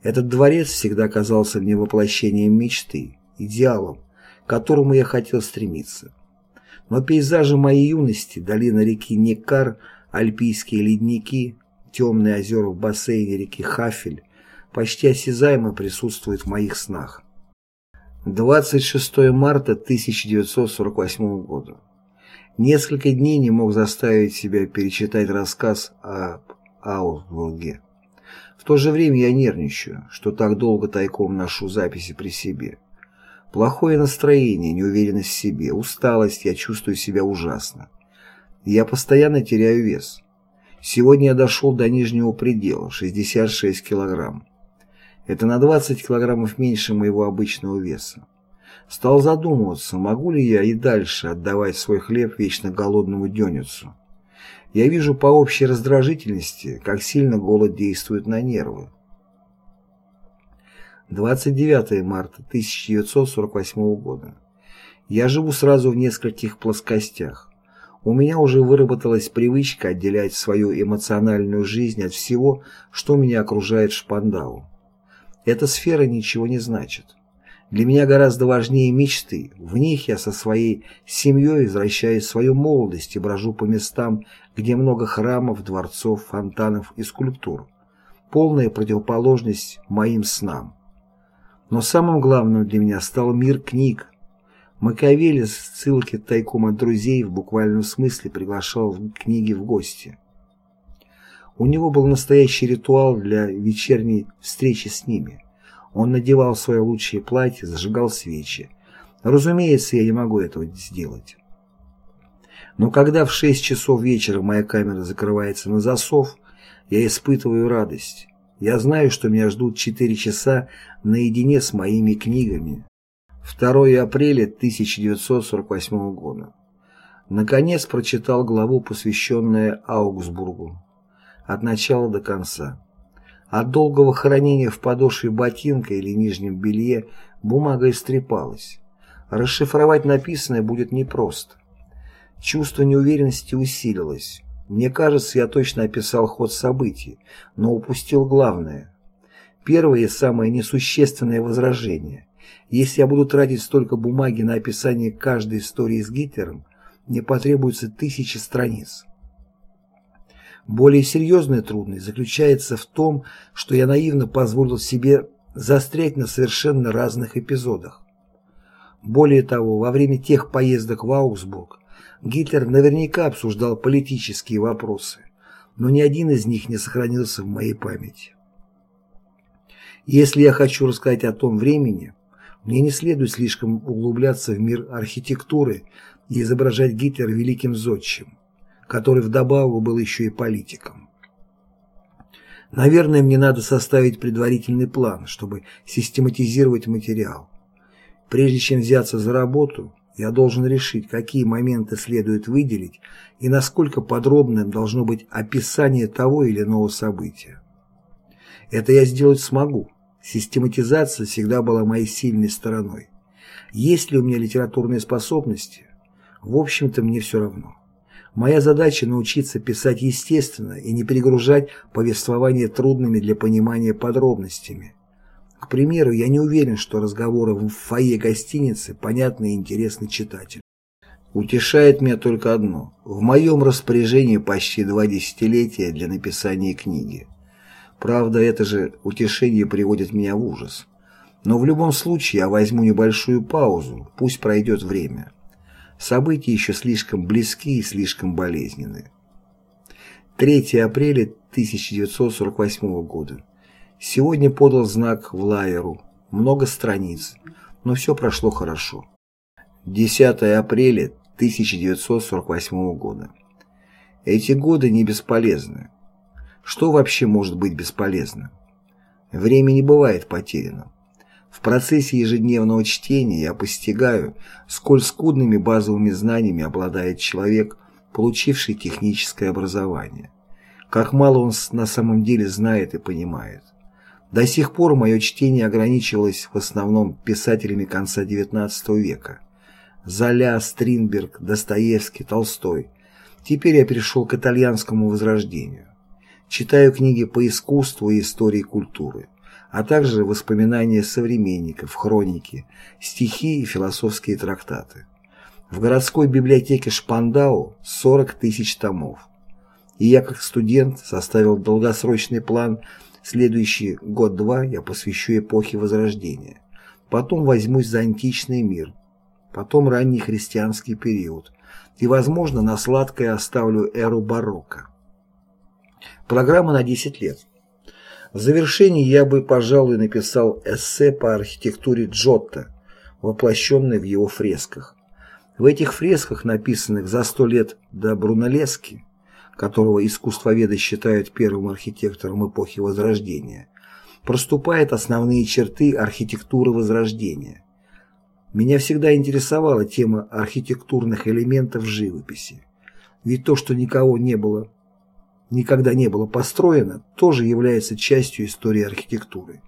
A: Этот дворец всегда казался мне воплощением мечты, идеалом, которому я хотел стремиться. Но пейзажи моей юности, долина реки Некар, альпийские ледники, темные озера в бассейне реки Хафель почти осязаемо присутствуют в моих снах. 26 марта 1948 года. Несколько дней не мог заставить себя перечитать рассказ о Аусбурге. В то же время я нервничаю, что так долго тайком ношу записи при себе. Плохое настроение, неуверенность в себе, усталость, я чувствую себя ужасно. Я постоянно теряю вес. Сегодня я дошел до нижнего предела, 66 килограмм. Это на 20 килограммов меньше моего обычного веса. Стал задумываться, могу ли я и дальше отдавать свой хлеб вечно голодному Дёницу. Я вижу по общей раздражительности, как сильно голод действует на нервы. 29 марта 1948 года. Я живу сразу в нескольких плоскостях. У меня уже выработалась привычка отделять свою эмоциональную жизнь от всего, что меня окружает Шпандау. Эта сфера ничего не значит. Для меня гораздо важнее мечты. В них я со своей семьей возвращаюсь в свою молодость и брожу по местам, где много храмов, дворцов, фонтанов и скульптур. Полная противоположность моим снам. Но самым главным для меня стал мир книг. Макиавелли с ссылки тайком от друзей в буквальном смысле приглашал книги в гости. У него был настоящий ритуал для вечерней встречи с ними. Он надевал свое лучшее платье, зажигал свечи. Разумеется, я не могу этого сделать. Но когда в 6 часов вечера моя камера закрывается на засов, я испытываю радость. Я знаю, что меня ждут 4 часа наедине с моими книгами. 2 апреля 1948 года. Наконец прочитал главу, посвященную Аугсбургу от начала до конца. От долгого хранения в подошве ботинка или нижнем белье бумага истрепалась. Расшифровать написанное будет непросто. Чувство неуверенности усилилось. Мне кажется, я точно описал ход событий, но упустил главное. Первое и самое несущественное возражение. Если я буду тратить столько бумаги на описание каждой истории с Гитлером, мне потребуется тысячи страниц. Более серьезная трудность заключается в том, что я наивно позволил себе застрять на совершенно разных эпизодах. Более того, во время тех поездок в Аугсбург Гитлер наверняка обсуждал политические вопросы, но ни один из них не сохранился в моей памяти. Если я хочу рассказать о том времени, мне не следует слишком углубляться в мир архитектуры и изображать Гитлера великим зодчим который вдобавок был еще и политиком. Наверное, мне надо составить предварительный план, чтобы систематизировать материал. Прежде чем взяться за работу, я должен решить, какие моменты следует выделить и насколько подробным должно быть описание того или иного события. Это я сделать смогу. Систематизация всегда была моей сильной стороной. Есть ли у меня литературные способности? В общем-то, мне все равно. Моя задача научиться писать естественно и не перегружать повествование трудными для понимания подробностями. К примеру, я не уверен, что разговоры в фойе гостиницы понятны и интересны читателю. Утешает меня только одно. В моем распоряжении почти два десятилетия для написания книги. Правда, это же утешение приводит меня в ужас. Но в любом случае я возьму небольшую паузу, пусть пройдет время. События еще слишком близки и слишком болезненны. 3 апреля 1948 года. Сегодня подал знак в Лайеру. Много страниц, но все прошло хорошо. 10 апреля 1948 года. Эти годы не бесполезны. Что вообще может быть бесполезно? Время не бывает потерянным. В процессе ежедневного чтения я постигаю, сколь скудными базовыми знаниями обладает человек, получивший техническое образование. Как мало он на самом деле знает и понимает. До сих пор мое чтение ограничивалось в основном писателями конца XIX века. Золя, Стринберг, Достоевский, Толстой. Теперь я перешел к итальянскому возрождению. Читаю книги по искусству и истории культуры а также воспоминания современников, хроники, стихи и философские трактаты. В городской библиотеке Шпандау 40 тысяч томов. И я как студент составил долгосрочный план следующий год-два я посвящу эпохе Возрождения. Потом возьмусь за античный мир, потом ранний христианский период и, возможно, на сладкое оставлю эру барокко. Программа на 10 лет. В завершении я бы, пожалуй, написал эссе по архитектуре Джотто, воплощенной в его фресках. В этих фресках, написанных за сто лет до Брунеллески, которого искусствоведы считают первым архитектором эпохи Возрождения, проступают основные черты архитектуры Возрождения. Меня всегда интересовала тема архитектурных элементов живописи. Ведь то, что никого не было никогда не было построено, тоже является частью истории архитектуры.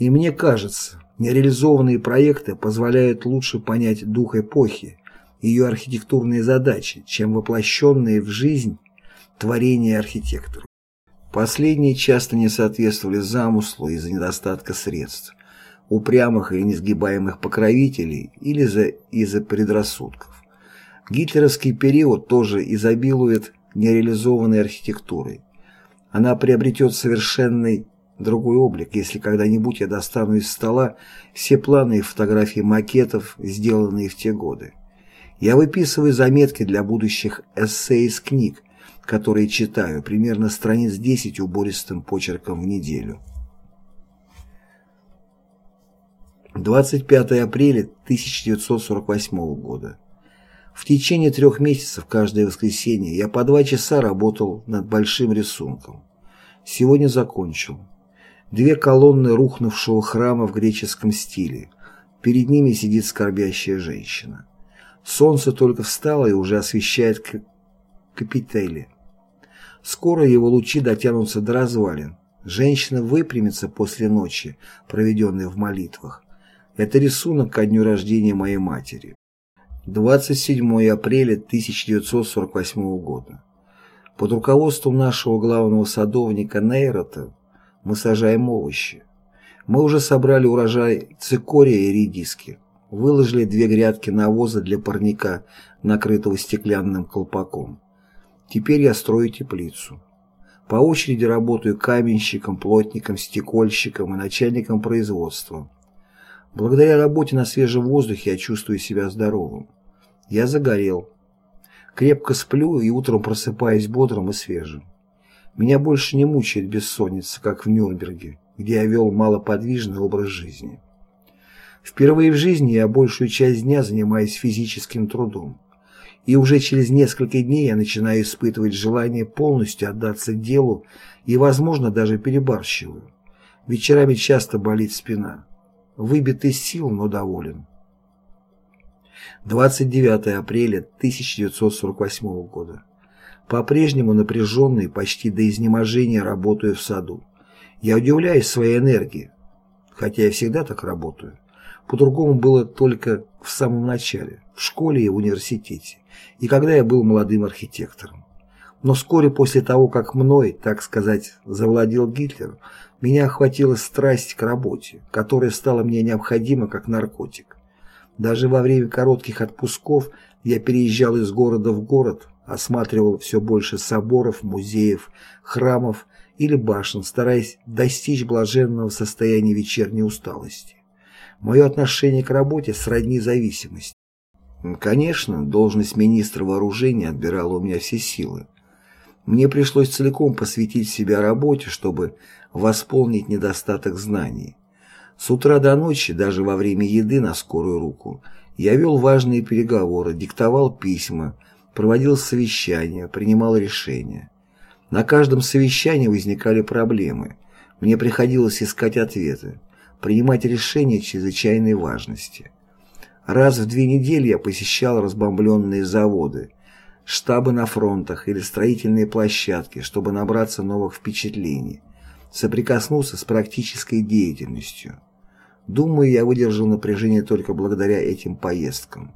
A: И мне кажется, нереализованные проекты позволяют лучше понять дух эпохи, ее архитектурные задачи, чем воплощенные в жизнь творения архитекторов. Последние часто не соответствовали замыслу из-за недостатка средств, упрямых и несгибаемых покровителей или из-за предрассудков. Гитлеровский период тоже изобилует нереализованной архитектурой. Она приобретет совершенный другой облик, если когда-нибудь я достану из стола все планы и фотографии макетов, сделанные в те годы. Я выписываю заметки для будущих эссе из книг, которые читаю, примерно страниц 10 убористым почерком в неделю. 25 апреля 1948 года. В течение трех месяцев каждое воскресенье я по два часа работал над большим рисунком. Сегодня закончил. Две колонны рухнувшего храма в греческом стиле. Перед ними сидит скорбящая женщина. Солнце только встало и уже освещает капители. Скоро его лучи дотянутся до развалин. Женщина выпрямится после ночи, проведенной в молитвах. Это рисунок ко дню рождения моей матери. 27 апреля 1948 года. Под руководством нашего главного садовника Нейрота мы сажаем овощи. Мы уже собрали урожай цикория и редиски, выложили две грядки навоза для парника, накрытого стеклянным колпаком. Теперь я строю теплицу. По очереди работаю каменщиком, плотником, стекольщиком и начальником производства. Благодаря работе на свежем воздухе я чувствую себя здоровым. Я загорел. Крепко сплю и утром просыпаюсь бодрым и свежим. Меня больше не мучает бессонница, как в Нюрнберге, где я вел малоподвижный образ жизни. Впервые в жизни я большую часть дня занимаюсь физическим трудом. И уже через несколько дней я начинаю испытывать желание полностью отдаться делу и, возможно, даже перебарщиваю. Вечерами часто болит спина. Выбит из сил, но доволен. 29 апреля 1948 года. По-прежнему напряженный, почти до изнеможения работаю в саду. Я удивляюсь своей энергии, хотя я всегда так работаю. По-другому было только в самом начале, в школе и в университете, и когда я был молодым архитектором. Но вскоре после того, как мной, так сказать, завладел Гитлер, меня охватила страсть к работе, которая стала мне необходима как наркотик. Даже во время коротких отпусков я переезжал из города в город, осматривал все больше соборов, музеев, храмов или башен, стараясь достичь блаженного состояния вечерней усталости. Мое отношение к работе сродни зависимости. Конечно, должность министра вооружения отбирала у меня все силы. Мне пришлось целиком посвятить себя работе, чтобы восполнить недостаток знаний. С утра до ночи, даже во время еды на скорую руку, я вел важные переговоры, диктовал письма, проводил совещания, принимал решения. На каждом совещании возникали проблемы. Мне приходилось искать ответы, принимать решения чрезвычайной важности. Раз в две недели я посещал разбомбленные заводы, штабы на фронтах или строительные площадки, чтобы набраться новых впечатлений, соприкоснуться с практической деятельностью. Думаю, я выдержал напряжение только благодаря этим поездкам.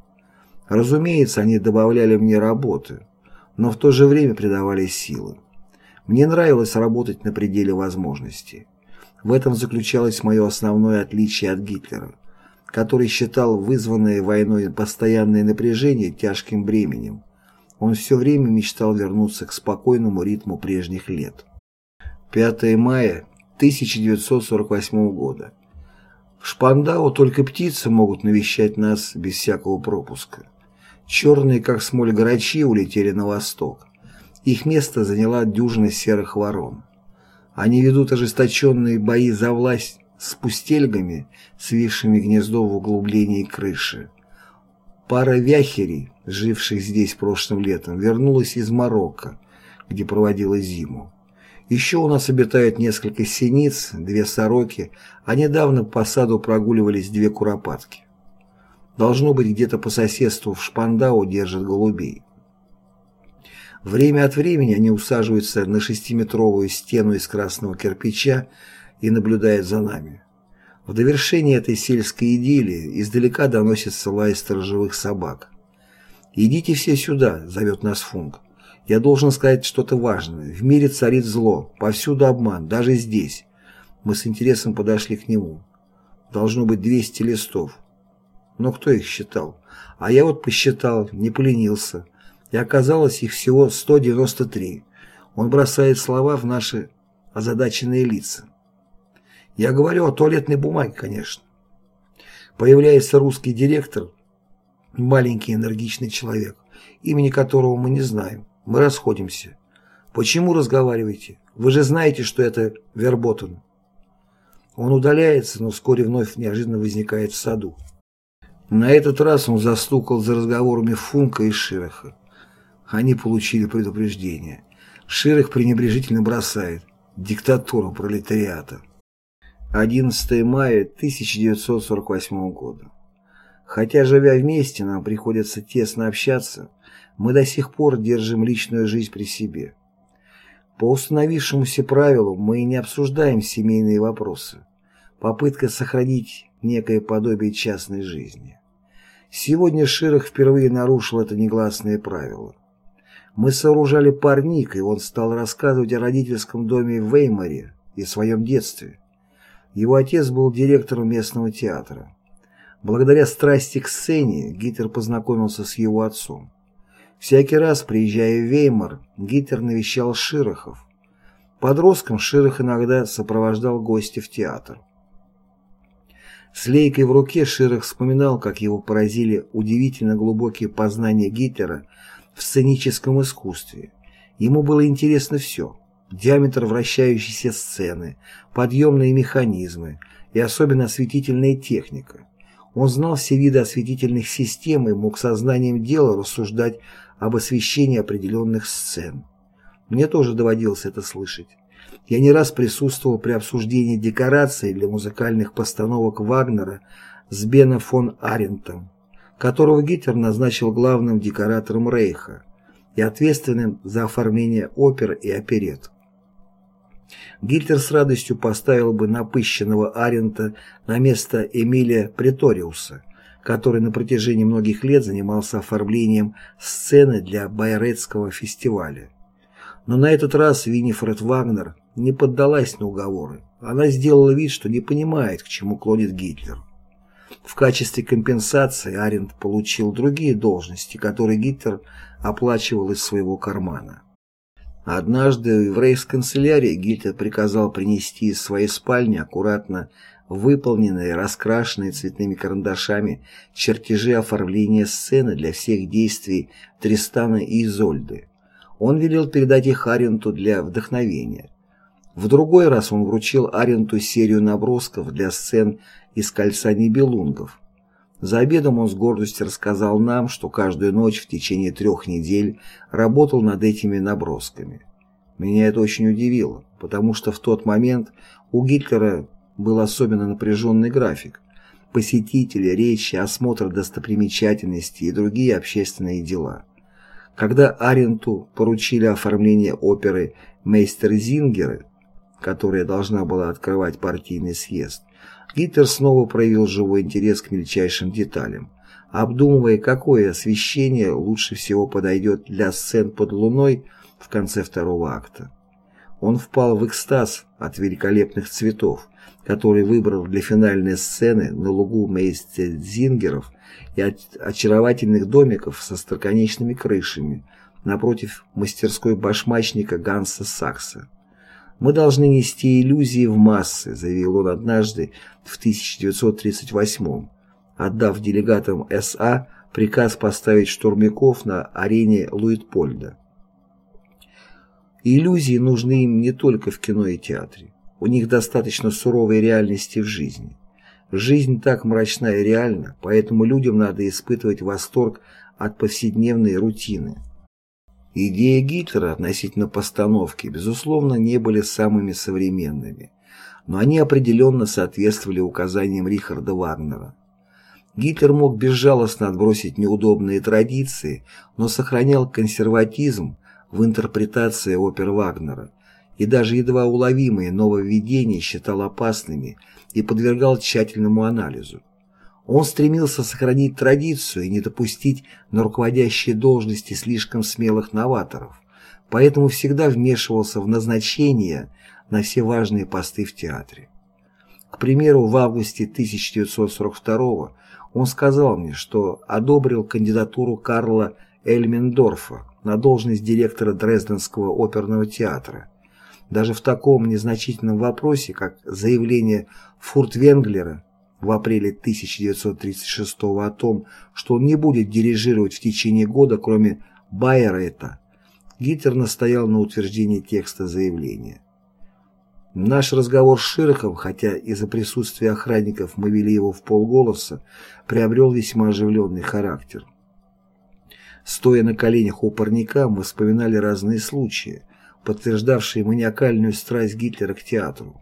A: Разумеется, они добавляли мне работы, но в то же время придавали силы. Мне нравилось работать на пределе возможностей. В этом заключалось мое основное отличие от Гитлера, который считал вызванное войной постоянное напряжение тяжким бременем. Он все время мечтал вернуться к спокойному ритму прежних лет. 5 мая 1948 года. В Шпандау только птицы могут навещать нас без всякого пропуска. Черные, как смоль грачи, улетели на восток. Их место заняла дюжина серых ворон. Они ведут ожесточенные бои за власть с пустельгами, свившими гнездо в углублении крыши. Пара вяхерей, живших здесь прошлым летом, вернулась из Марокко, где проводила зиму. Еще у нас обитают несколько синиц, две сороки, а недавно по саду прогуливались две куропатки. Должно быть, где-то по соседству в Шпандау держат голубей. Время от времени они усаживаются на шестиметровую стену из красного кирпича и наблюдают за нами. В довершение этой сельской идиллии издалека доносится лай сторожевых собак. «Идите все сюда», — зовет нас Функ. «Я должен сказать что-то важное. В мире царит зло, повсюду обман, даже здесь». Мы с интересом подошли к нему. Должно быть 200 листов. Но кто их считал? А я вот посчитал, не поленился и оказалось их всего 193. Он бросает слова в наши озадаченные лица. Я говорю о туалетной бумаге, конечно. Появляется русский директор, маленький энергичный человек, имени которого мы не знаем. Мы расходимся. Почему разговариваете? Вы же знаете, что это Верботен. Он удаляется, но вскоре вновь неожиданно возникает в саду. На этот раз он застукал за разговорами Функа и Широха. Они получили предупреждение. Ширых пренебрежительно бросает. Диктатура пролетариата. 11 мая 1948 года. Хотя, живя вместе, нам приходится тесно общаться, мы до сих пор держим личную жизнь при себе. По установившемуся правилу мы не обсуждаем семейные вопросы. Попытка сохранить некое подобие частной жизни. Сегодня Ширах впервые нарушил это негласное правило. Мы сооружали парник, и он стал рассказывать о родительском доме в Веймаре и своем детстве. Его отец был директором местного театра. Благодаря страсти к сцене Гитлер познакомился с его отцом. Всякий раз, приезжая в Веймар, Гитлер навещал Широхов. Подростком Широх иногда сопровождал гостя в театр. С лейкой в руке Широх вспоминал, как его поразили удивительно глубокие познания Гитлера в сценическом искусстве. Ему было интересно все. Диаметр вращающейся сцены, подъемные механизмы и особенно осветительная техника. Он знал все виды осветительных систем и мог сознанием дела рассуждать об освещении определенных сцен. Мне тоже доводилось это слышать. Я не раз присутствовал при обсуждении декораций для музыкальных постановок Вагнера с Бена фон Арентом которого Гитлер назначил главным декоратором Рейха и ответственным за оформление опер и оперет. Гитлер с радостью поставил бы напыщенного Арента на место Эмилия Преториуса, который на протяжении многих лет занимался оформлением сцены для Байретского фестиваля. Но на этот раз Винифред Вагнер не поддалась на уговоры. Она сделала вид, что не понимает, к чему клонит Гитлер. В качестве компенсации Аренд получил другие должности, которые Гитлер оплачивал из своего кармана. Однажды в рейхсканцелярии Гитлер приказал принести из своей спальни аккуратно выполненные, раскрашенные цветными карандашами чертежи оформления сцены для всех действий Тристана и Изольды. Он велел передать их Аренту для вдохновения. В другой раз он вручил Аренту серию набросков для сцен из «Кольца Нибелунгов», за обедом он с гордостью рассказал нам, что каждую ночь в течение трех недель работал над этими набросками. Меня это очень удивило, потому что в тот момент у Гитлера был особенно напряженный график. Посетители, речи, осмотр достопримечательностей и другие общественные дела. Когда Аренту поручили оформление оперы «Мейстер Зингера», которая должна была открывать партийный съезд, Гитлер снова проявил живой интерес к мельчайшим деталям, обдумывая, какое освещение лучше всего подойдет для сцен под луной в конце второго акта. Он впал в экстаз от великолепных цветов, которые выбрал для финальной сцены на лугу Мейстер-Зингеров и от очаровательных домиков со строконечными крышами напротив мастерской башмачника Ганса Сакса. «Мы должны нести иллюзии в массы», заявил он однажды в 1938 отдав делегатам СА приказ поставить штурмяков на арене Луитпольда. Иллюзии нужны им не только в кино и театре. У них достаточно суровой реальности в жизни. Жизнь так мрачна и реальна, поэтому людям надо испытывать восторг от повседневной рутины. Идеи Гитлера относительно постановки, безусловно, не были самыми современными, но они определенно соответствовали указаниям Рихарда Вагнера. Гитлер мог безжалостно отбросить неудобные традиции, но сохранял консерватизм в интерпретации опер Вагнера и даже едва уловимые нововведения считал опасными и подвергал тщательному анализу. Он стремился сохранить традицию и не допустить на руководящие должности слишком смелых новаторов, поэтому всегда вмешивался в назначения на все важные посты в театре. К примеру, в августе 1942 он сказал мне, что одобрил кандидатуру Карла Эльмендорфа на должность директора Дрезденского оперного театра. Даже в таком незначительном вопросе, как заявление Фуртвенглера в апреле 1936 о том, что он не будет дирижировать в течение года, кроме Байерета, Гитлер настоял на утверждении текста заявления. Наш разговор с Широхом, хотя из-за присутствия охранников мы вели его в полголоса, приобрел весьма оживленный характер. Стоя на коленях у парника, мы вспоминали разные случаи, подтверждавшие маниакальную страсть Гитлера к театру.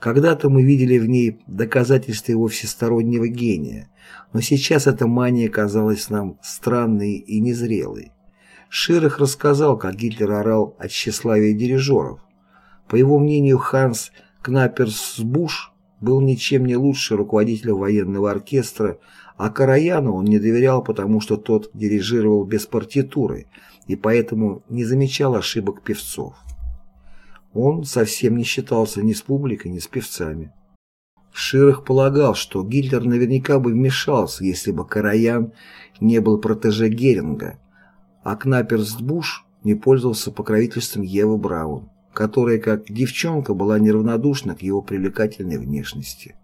A: Когда-то мы видели в ней доказательство его всестороннего гения, но сейчас эта мания казалась нам странной и незрелой. Ширах рассказал, как Гитлер орал от тщеславия дирижеров. По его мнению, Ханс Кнаперсбуш был ничем не лучше руководителя военного оркестра, а Караяну он не доверял, потому что тот дирижировал без партитуры и поэтому не замечал ошибок певцов. Он совсем не считался ни с публикой, ни с певцами. Ширах полагал, что Гитлер наверняка бы вмешался, если бы Караян не был протеже Геринга, а Кнаперсбуш не пользовался покровительством Евы Браун, которая, как девчонка, была неравнодушна к его привлекательной внешности.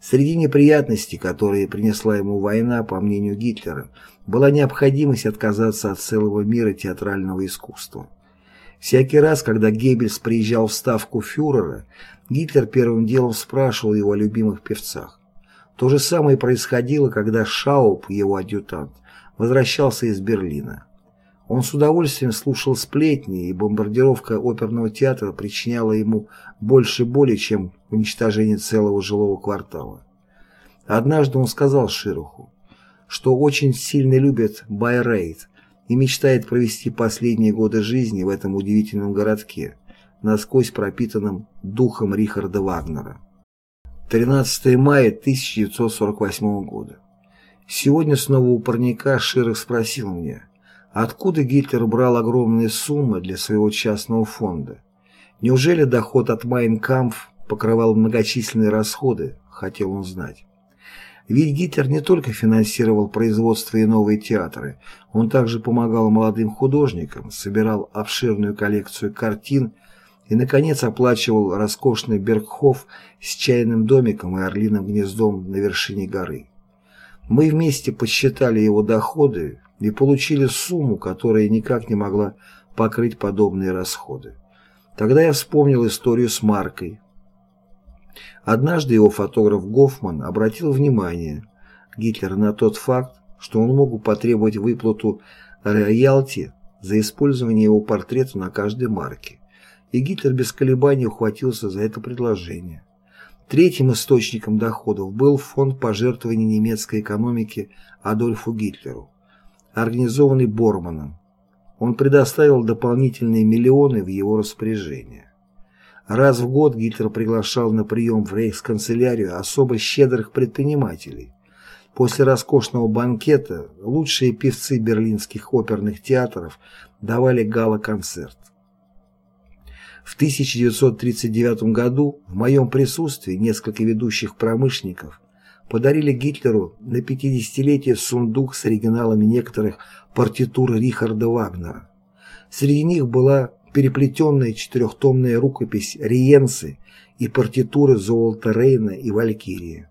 A: Среди неприятностей, которые принесла ему война, по мнению Гитлера, была необходимость отказаться от целого мира театрального искусства. Всякий раз, когда Геббельс приезжал в ставку фюрера, Гитлер первым делом спрашивал его о любимых певцах. То же самое происходило, когда Шауп, его адъютант, возвращался из Берлина. Он с удовольствием слушал сплетни, и бомбардировка оперного театра причиняла ему больше боли, чем уничтожение целого жилого квартала. Однажды он сказал Шируху, что очень сильно любит Байрейт, и мечтает провести последние годы жизни в этом удивительном городке, насквозь пропитанным духом Рихарда Вагнера. 13 мая 1948 года. Сегодня снова у парника Ширах спросил меня, откуда Гитлер брал огромные суммы для своего частного фонда. Неужели доход от Майнкампф покрывал многочисленные расходы, хотел он знать. Ведь Гитлер не только финансировал производство и новые театры, он также помогал молодым художникам, собирал обширную коллекцию картин и, наконец, оплачивал роскошный Бергхоф с чайным домиком и орлиным гнездом на вершине горы. Мы вместе подсчитали его доходы и получили сумму, которая никак не могла покрыть подобные расходы. Тогда я вспомнил историю с Маркой, Однажды его фотограф Гофман обратил внимание Гитлера на тот факт, что он мог потребовать выплату роялти за использование его портрета на каждой марке, и Гитлер без колебаний ухватился за это предложение. Третьим источником доходов был фонд пожертвований немецкой экономики Адольфу Гитлеру, организованный Борманом. Он предоставил дополнительные миллионы в его распоряжение. Раз в год Гитлер приглашал на прием в рейхсканцелярию особо щедрых предпринимателей. После роскошного банкета лучшие певцы берлинских оперных театров давали гала-концерт. В 1939 году в моем присутствии несколько ведущих промышленников подарили Гитлеру на 50-летие сундук с оригиналами некоторых партитур Рихарда Вагнера. Среди них была переплетенная четырехтомная рукопись Риенцы и партитуры Золота Рейна и Валькирии.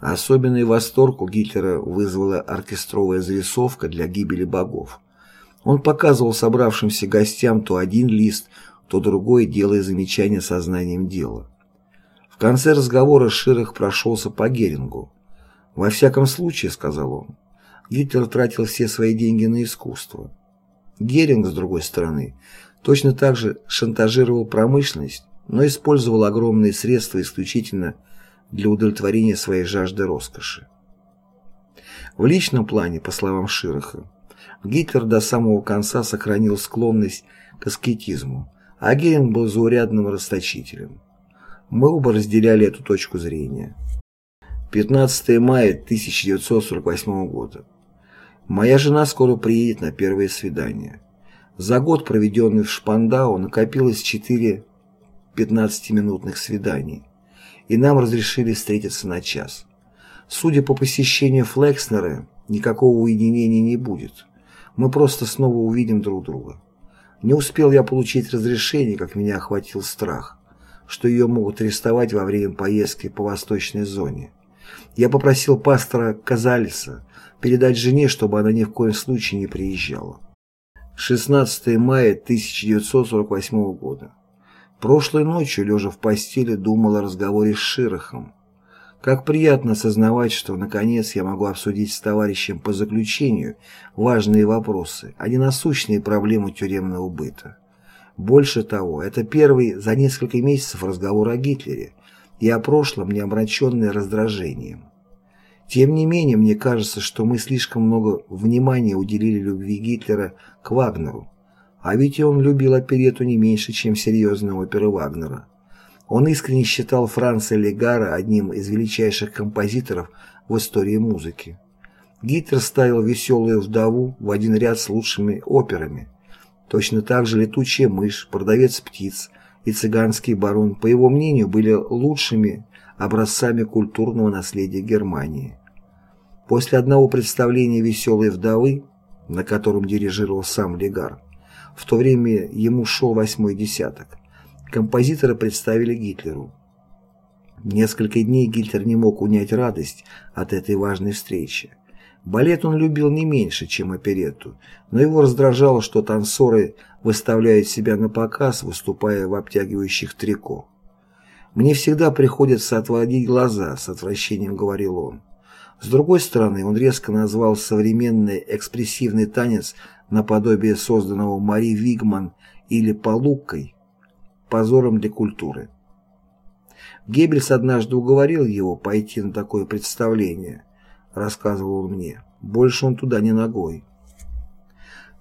A: Особенный восторг у Гитлера вызвала оркестровая зарисовка для гибели богов. Он показывал собравшимся гостям то один лист, то другой, делая замечания сознанием дела. В конце разговора Ширах прошелся по Герингу. «Во всяком случае», — сказал он, — Гитлер тратил все свои деньги на искусство. Геринг, с другой стороны, точно так же шантажировал промышленность, но использовал огромные средства исключительно для удовлетворения своей жажды роскоши. В личном плане, по словам Широха, Гитлер до самого конца сохранил склонность к аскетизму, а Геринг был заурядным расточителем. Мы оба разделяли эту точку зрения. 15 мая 1948 года. Моя жена скоро приедет на первое свидание. За год, проведенный в Шпандау, накопилось четыре 15-минутных свиданий, и нам разрешили встретиться на час. Судя по посещению Флекснера, никакого уединения не будет. Мы просто снова увидим друг друга. Не успел я получить разрешение, как меня охватил страх, что ее могут арестовать во время поездки по восточной зоне. Я попросил пастора Казалиса передать жене, чтобы она ни в коем случае не приезжала. 16 мая 1948 года. Прошлой ночью, лежа в постели, думал о разговоре с Широхом. Как приятно осознавать, что, наконец, я могу обсудить с товарищем по заключению важные вопросы, а не насущные проблемы тюремного быта. Больше того, это первый за несколько месяцев разговор о Гитлере и о прошлом, не раздражением. Тем не менее, мне кажется, что мы слишком много внимания уделили любви Гитлера к Вагнеру. А ведь и он любил оперету не меньше, чем серьезные оперы Вагнера. Он искренне считал Франца Легара одним из величайших композиторов в истории музыки. Гитлер ставил «Веселую вдову» в один ряд с лучшими операми. Точно так же «Летучая мышь», «Продавец птиц» и «Цыганский барон», по его мнению, были лучшими образцами культурного наследия Германии. После одного представления «Веселой вдовы», на котором дирижировал сам Легар, в то время ему шел восьмой десяток, композитора представили Гитлеру. Несколько дней Гитлер не мог унять радость от этой важной встречи. Балет он любил не меньше, чем оперетту, но его раздражало, что танцоры выставляют себя на показ, выступая в обтягивающих трико. «Мне всегда приходится отводить глаза», — с отвращением говорил он. С другой стороны, он резко назвал современный экспрессивный танец наподобие созданного Мари Вигман или Полуккой позором для культуры. Геббельс однажды уговорил его пойти на такое представление, рассказывал он мне. Больше он туда не ногой.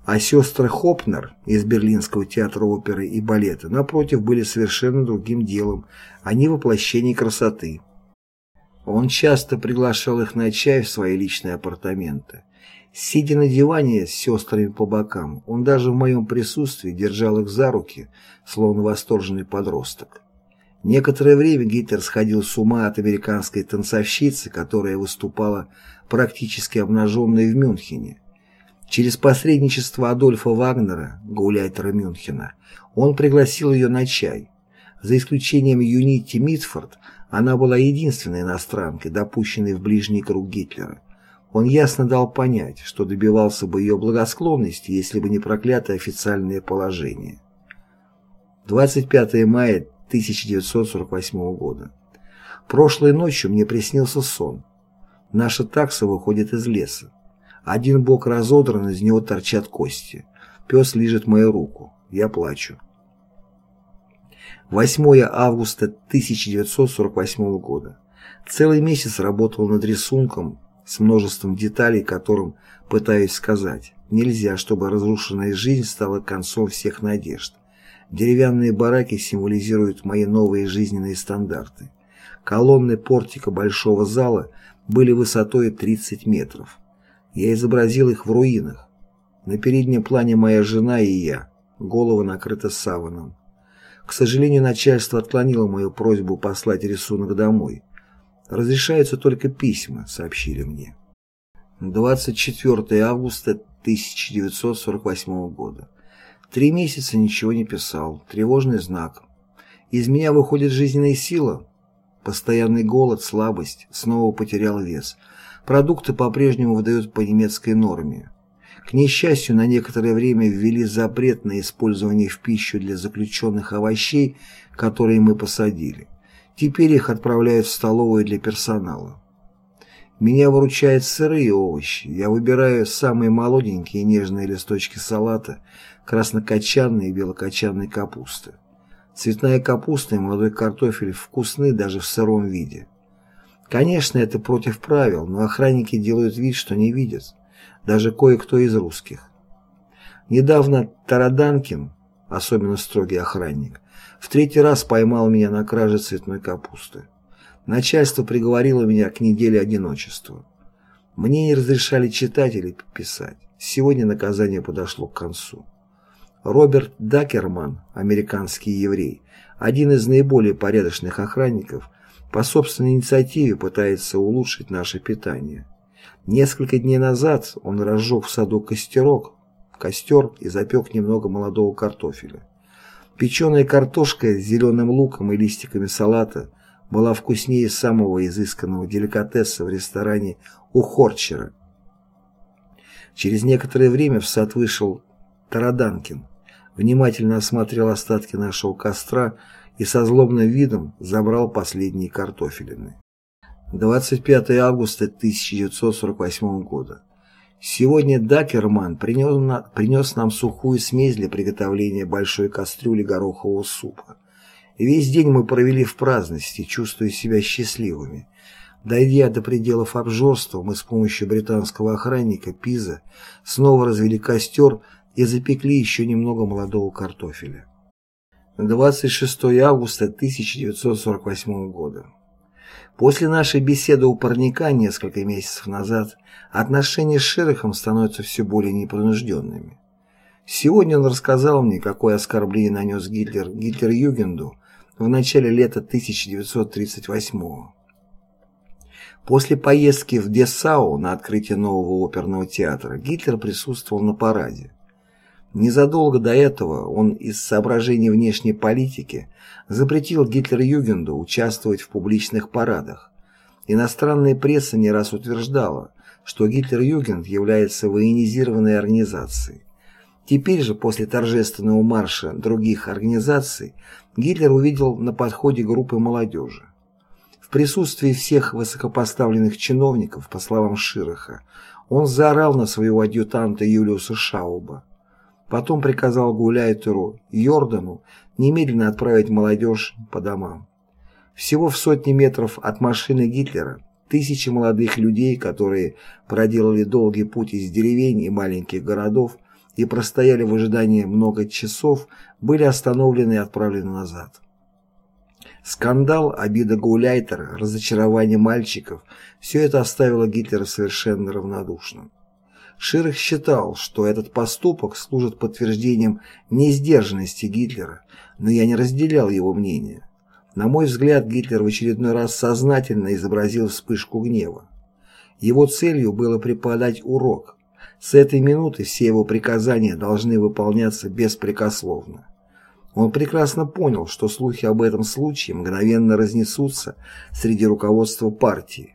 A: А сестры Хопнер из Берлинского театра оперы и балета, напротив, были совершенно другим делом, они воплощение красоты. Он часто приглашал их на чай в свои личные апартаменты. Сидя на диване с сестрами по бокам, он даже в моем присутствии держал их за руки, словно восторженный подросток. Некоторое время Гитлер сходил с ума от американской танцовщицы, которая выступала практически обнаженной в Мюнхене. Через посредничество Адольфа Вагнера, гауляйтера Мюнхена, он пригласил ее на чай. За исключением Юнити Митфорд, она была единственной иностранкой, допущенной в ближний круг Гитлера. Он ясно дал понять, что добивался бы ее благосклонности, если бы не проклятое официальное положение. 25 мая 1948 года. Прошлой ночью мне приснился сон. Наша такса выходит из леса. Один бок разодран, из него торчат кости. Пес лижет мою руку. Я плачу. 8 августа 1948 года. Целый месяц работал над рисунком с множеством деталей, которым пытаюсь сказать. Нельзя, чтобы разрушенная жизнь стала концом всех надежд. Деревянные бараки символизируют мои новые жизненные стандарты. Колонны портика большого зала были высотой 30 метров. Я изобразил их в руинах. На переднем плане моя жена и я. Голова накрыта саваном. К сожалению, начальство отклонило мою просьбу послать рисунок домой. Разрешаются только письма, сообщили мне. 24 августа 1948 года. Три месяца ничего не писал. Тревожный знак. Из меня выходит жизненная сила. Постоянный голод, слабость. Снова потерял вес. Продукты по-прежнему выдают по немецкой норме. К несчастью, на некоторое время ввели запрет на использование в пищу для заключенных овощей, которые мы посадили. Теперь их отправляют в столовую для персонала. Меня выручают сырые овощи. Я выбираю самые молоденькие и нежные листочки салата, краснокочанной и белокочанной капусты. Цветная капуста и молодой картофель вкусны даже в сыром виде. Конечно, это против правил, но охранники делают вид, что не видят даже кое-кто из русских. Недавно Тараданкин, особенно строгий охранник, в третий раз поймал меня на краже цветной капусты. Начальство приговорило меня к неделе одиночества. Мне не разрешали читать или писать. Сегодня наказание подошло к концу. Роберт Дакерман, американский еврей, один из наиболее порядочных охранников, по собственной инициативе пытается улучшить наше питание. Несколько дней назад он разжег в саду костерок, костер и запек немного молодого картофеля. Печеная картошка с зеленым луком и листиками салата была вкуснее самого изысканного деликатеса в ресторане у Хорчера. Через некоторое время в сад вышел Тараданкин, внимательно осмотрел остатки нашего костра и со злобным видом забрал последние картофелины. 25 августа 1948 года. Сегодня Дакерман принес, принес нам сухую смесь для приготовления большой кастрюли горохового супа. весь день мы провели в праздности, чувствуя себя счастливыми. Дойдя до пределов обжорства, мы с помощью британского охранника Пиза снова развели костер и запекли еще немного молодого картофеля. 26 августа 1948 года. После нашей беседы у парника несколько месяцев назад отношения с Шерохом становятся все более непринужденными. Сегодня он рассказал мне, какое оскорбление нанес Гитлер Гитлер-Югенду в начале лета 1938 -го. После поездки в Десау на открытие нового оперного театра Гитлер присутствовал на параде. Незадолго до этого он из соображений внешней политики запретил Гитлер-Югенду участвовать в публичных парадах. Иностранная пресса не раз утверждала, что Гитлер-Югенд является военизированной организацией. Теперь же, после торжественного марша других организаций, Гитлер увидел на подходе группы молодежи. В присутствии всех высокопоставленных чиновников, по словам Широха, он заорал на своего адъютанта Юлиуса Шауба. Потом приказал Гуляйтеру Йордану немедленно отправить молодежь по домам. Всего в сотни метров от машины Гитлера тысячи молодых людей, которые проделали долгий путь из деревень и маленьких городов и простояли в ожидании много часов, были остановлены и отправлены назад. Скандал, обида гауляйтера, разочарование мальчиков – все это оставило Гитлера совершенно равнодушным. Ширах считал, что этот поступок служит подтверждением несдержанности Гитлера, но я не разделял его мнение. На мой взгляд, Гитлер в очередной раз сознательно изобразил вспышку гнева. Его целью было преподать урок. С этой минуты все его приказания должны выполняться беспрекословно. Он прекрасно понял, что слухи об этом случае мгновенно разнесутся среди руководства партии.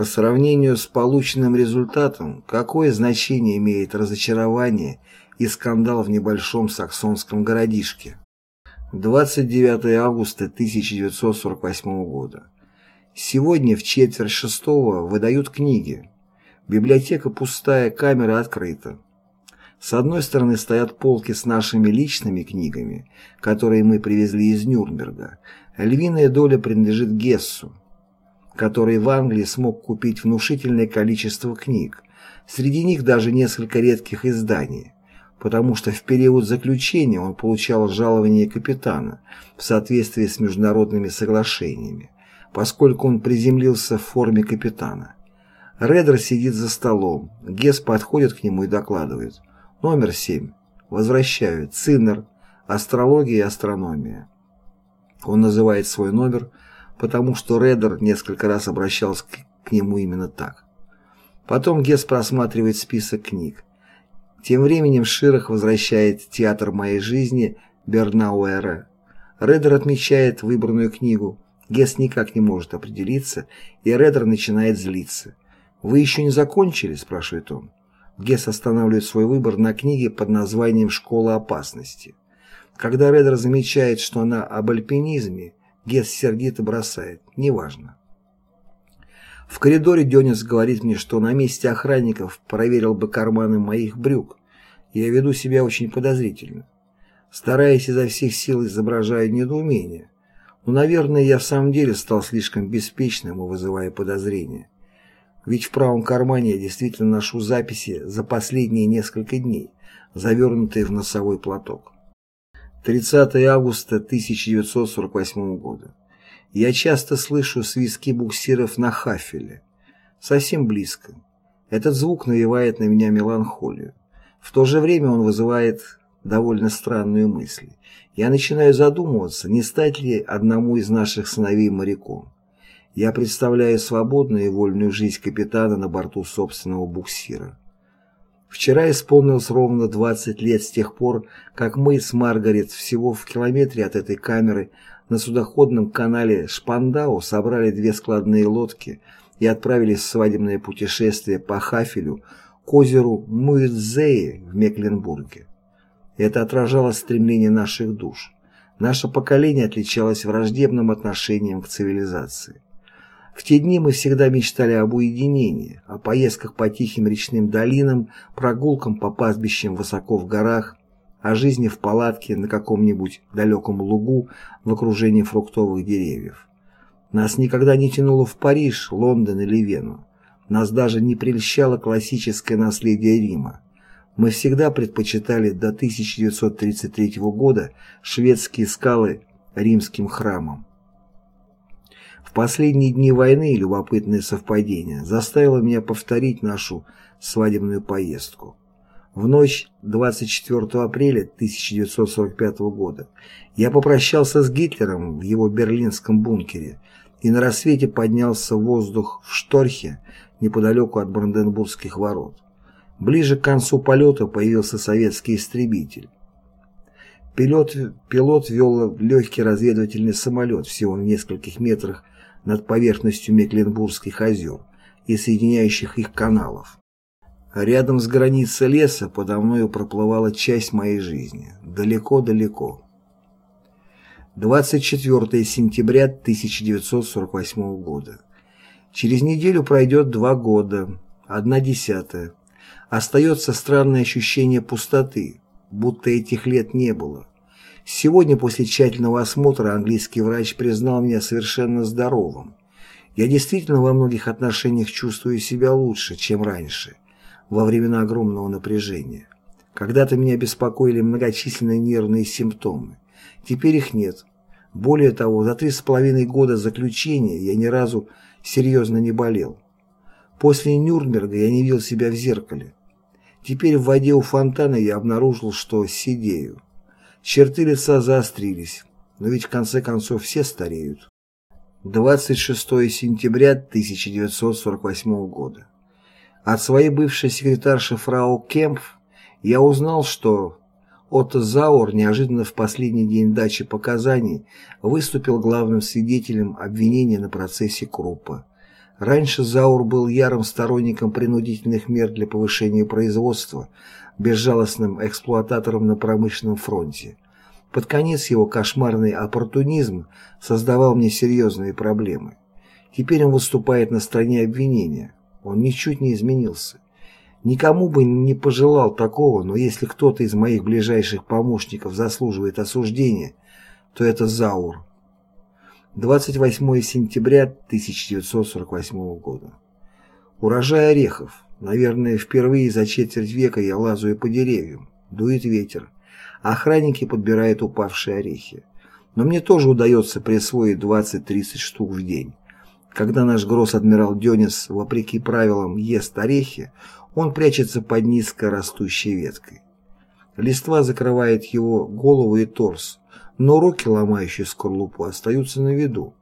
A: По сравнению с полученным результатом, какое значение имеет разочарование и скандал в небольшом саксонском городишке? 29 августа 1948 года. Сегодня в четверть шестого выдают книги. Библиотека пустая, камера открыта. С одной стороны стоят полки с нашими личными книгами, которые мы привезли из Нюрнберга. Львиная доля принадлежит Гессу который в Англии смог купить внушительное количество книг, среди них даже несколько редких изданий, потому что в период заключения он получал жалование капитана в соответствии с международными соглашениями, поскольку он приземлился в форме капитана. Редер сидит за столом, Гесс подходит к нему и докладывает. Номер 7. Возвращаю. Циннер. Астрология и астрономия. Он называет свой номер – потому что Редер несколько раз обращался к, к нему именно так. Потом Гесс просматривает список книг. Тем временем Ширах возвращает «Театр моей жизни» Бернауэра. Редер отмечает выбранную книгу. Гесс никак не может определиться, и Редер начинает злиться. «Вы еще не закончили?» – спрашивает он. Гесс останавливает свой выбор на книге под названием «Школа опасности». Когда Редер замечает, что она об альпинизме, Гесс сердито бросает. Неважно. В коридоре Денис говорит мне, что на месте охранников проверил бы карманы моих брюк. Я веду себя очень подозрительно. Стараясь изо всех сил изображать недоумение. Но, наверное, я в самом деле стал слишком беспечным и вызывая подозрения. Ведь в правом кармане я действительно ношу записи за последние несколько дней, завернутые в носовой платок. 30 августа 1948 года. Я часто слышу свистки буксиров на хафеле. Совсем близко. Этот звук навевает на меня меланхолию. В то же время он вызывает довольно странную мысль. Я начинаю задумываться, не стать ли одному из наших сыновей моряком. Я представляю свободную и вольную жизнь капитана на борту собственного буксира. Вчера исполнилось ровно 20 лет с тех пор, как мы с Маргарет всего в километре от этой камеры на судоходном канале Шпандау собрали две складные лодки и отправились в свадебное путешествие по Хафелю к озеру Муэцзее в Мекленбурге. Это отражало стремление наших душ. Наше поколение отличалось враждебным отношением к цивилизации. В те дни мы всегда мечтали об уединении, о поездках по тихим речным долинам, прогулкам по пастбищам высоко в горах, о жизни в палатке на каком-нибудь далеком лугу в окружении фруктовых деревьев. Нас никогда не тянуло в Париж, Лондон или Вену. Нас даже не прельщало классическое наследие Рима. Мы всегда предпочитали до 1933 года шведские скалы римским храмам. В последние дни войны любопытное совпадение заставило меня повторить нашу свадебную поездку. В ночь 24 апреля 1945 года я попрощался с Гитлером в его берлинском бункере и на рассвете поднялся в воздух в Шторхе неподалеку от Бранденбургских ворот. Ближе к концу полета появился советский истребитель. Пилот, пилот вел легкий разведывательный самолет всего в нескольких метрах над поверхностью Мекленбургских озер и соединяющих их каналов. Рядом с границей леса подо мною проплывала часть моей жизни. Далеко-далеко. 24 сентября 1948 года. Через неделю пройдет два года, одна десятая. Остается странное ощущение пустоты, будто этих лет не было. Сегодня после тщательного осмотра английский врач признал меня совершенно здоровым. Я действительно во многих отношениях чувствую себя лучше, чем раньше, во времена огромного напряжения. Когда-то меня беспокоили многочисленные нервные симптомы. Теперь их нет. Более того, за три с половиной года заключения я ни разу серьезно не болел. После Нюрнберга я не видел себя в зеркале. Теперь в воде у фонтана я обнаружил, что сидею. Черты лица заострились, но ведь в конце концов все стареют. 26 сентября 1948 года. От своей бывшей секретарши фрау Кемпф я узнал, что Отто Заур неожиданно в последний день дачи показаний выступил главным свидетелем обвинения на процессе Круппа. Раньше Заур был ярым сторонником принудительных мер для повышения производства, безжалостным эксплуататором на промышленном фронте. Под конец его кошмарный оппортунизм создавал мне серьезные проблемы. Теперь он выступает на стороне обвинения. Он ничуть не изменился. Никому бы не пожелал такого, но если кто-то из моих ближайших помощников заслуживает осуждения, то это Заур. 28 сентября 1948 года. Урожай орехов. Наверное, впервые за четверть века я лазаю по деревьям. Дует ветер. Охранники подбирают упавшие орехи. Но мне тоже удается присвоить 20-30 штук в день. Когда наш гросс-адмирал Дёнис, вопреки правилам, ест орехи, он прячется под низко растущей веткой. Листва закрывает его голову и торс, но руки, ломающие скорлупу, остаются на виду.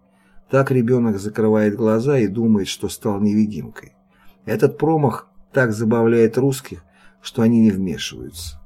A: Так ребенок закрывает глаза и думает, что стал невидимкой. Этот промах так забавляет русских, что они не вмешиваются.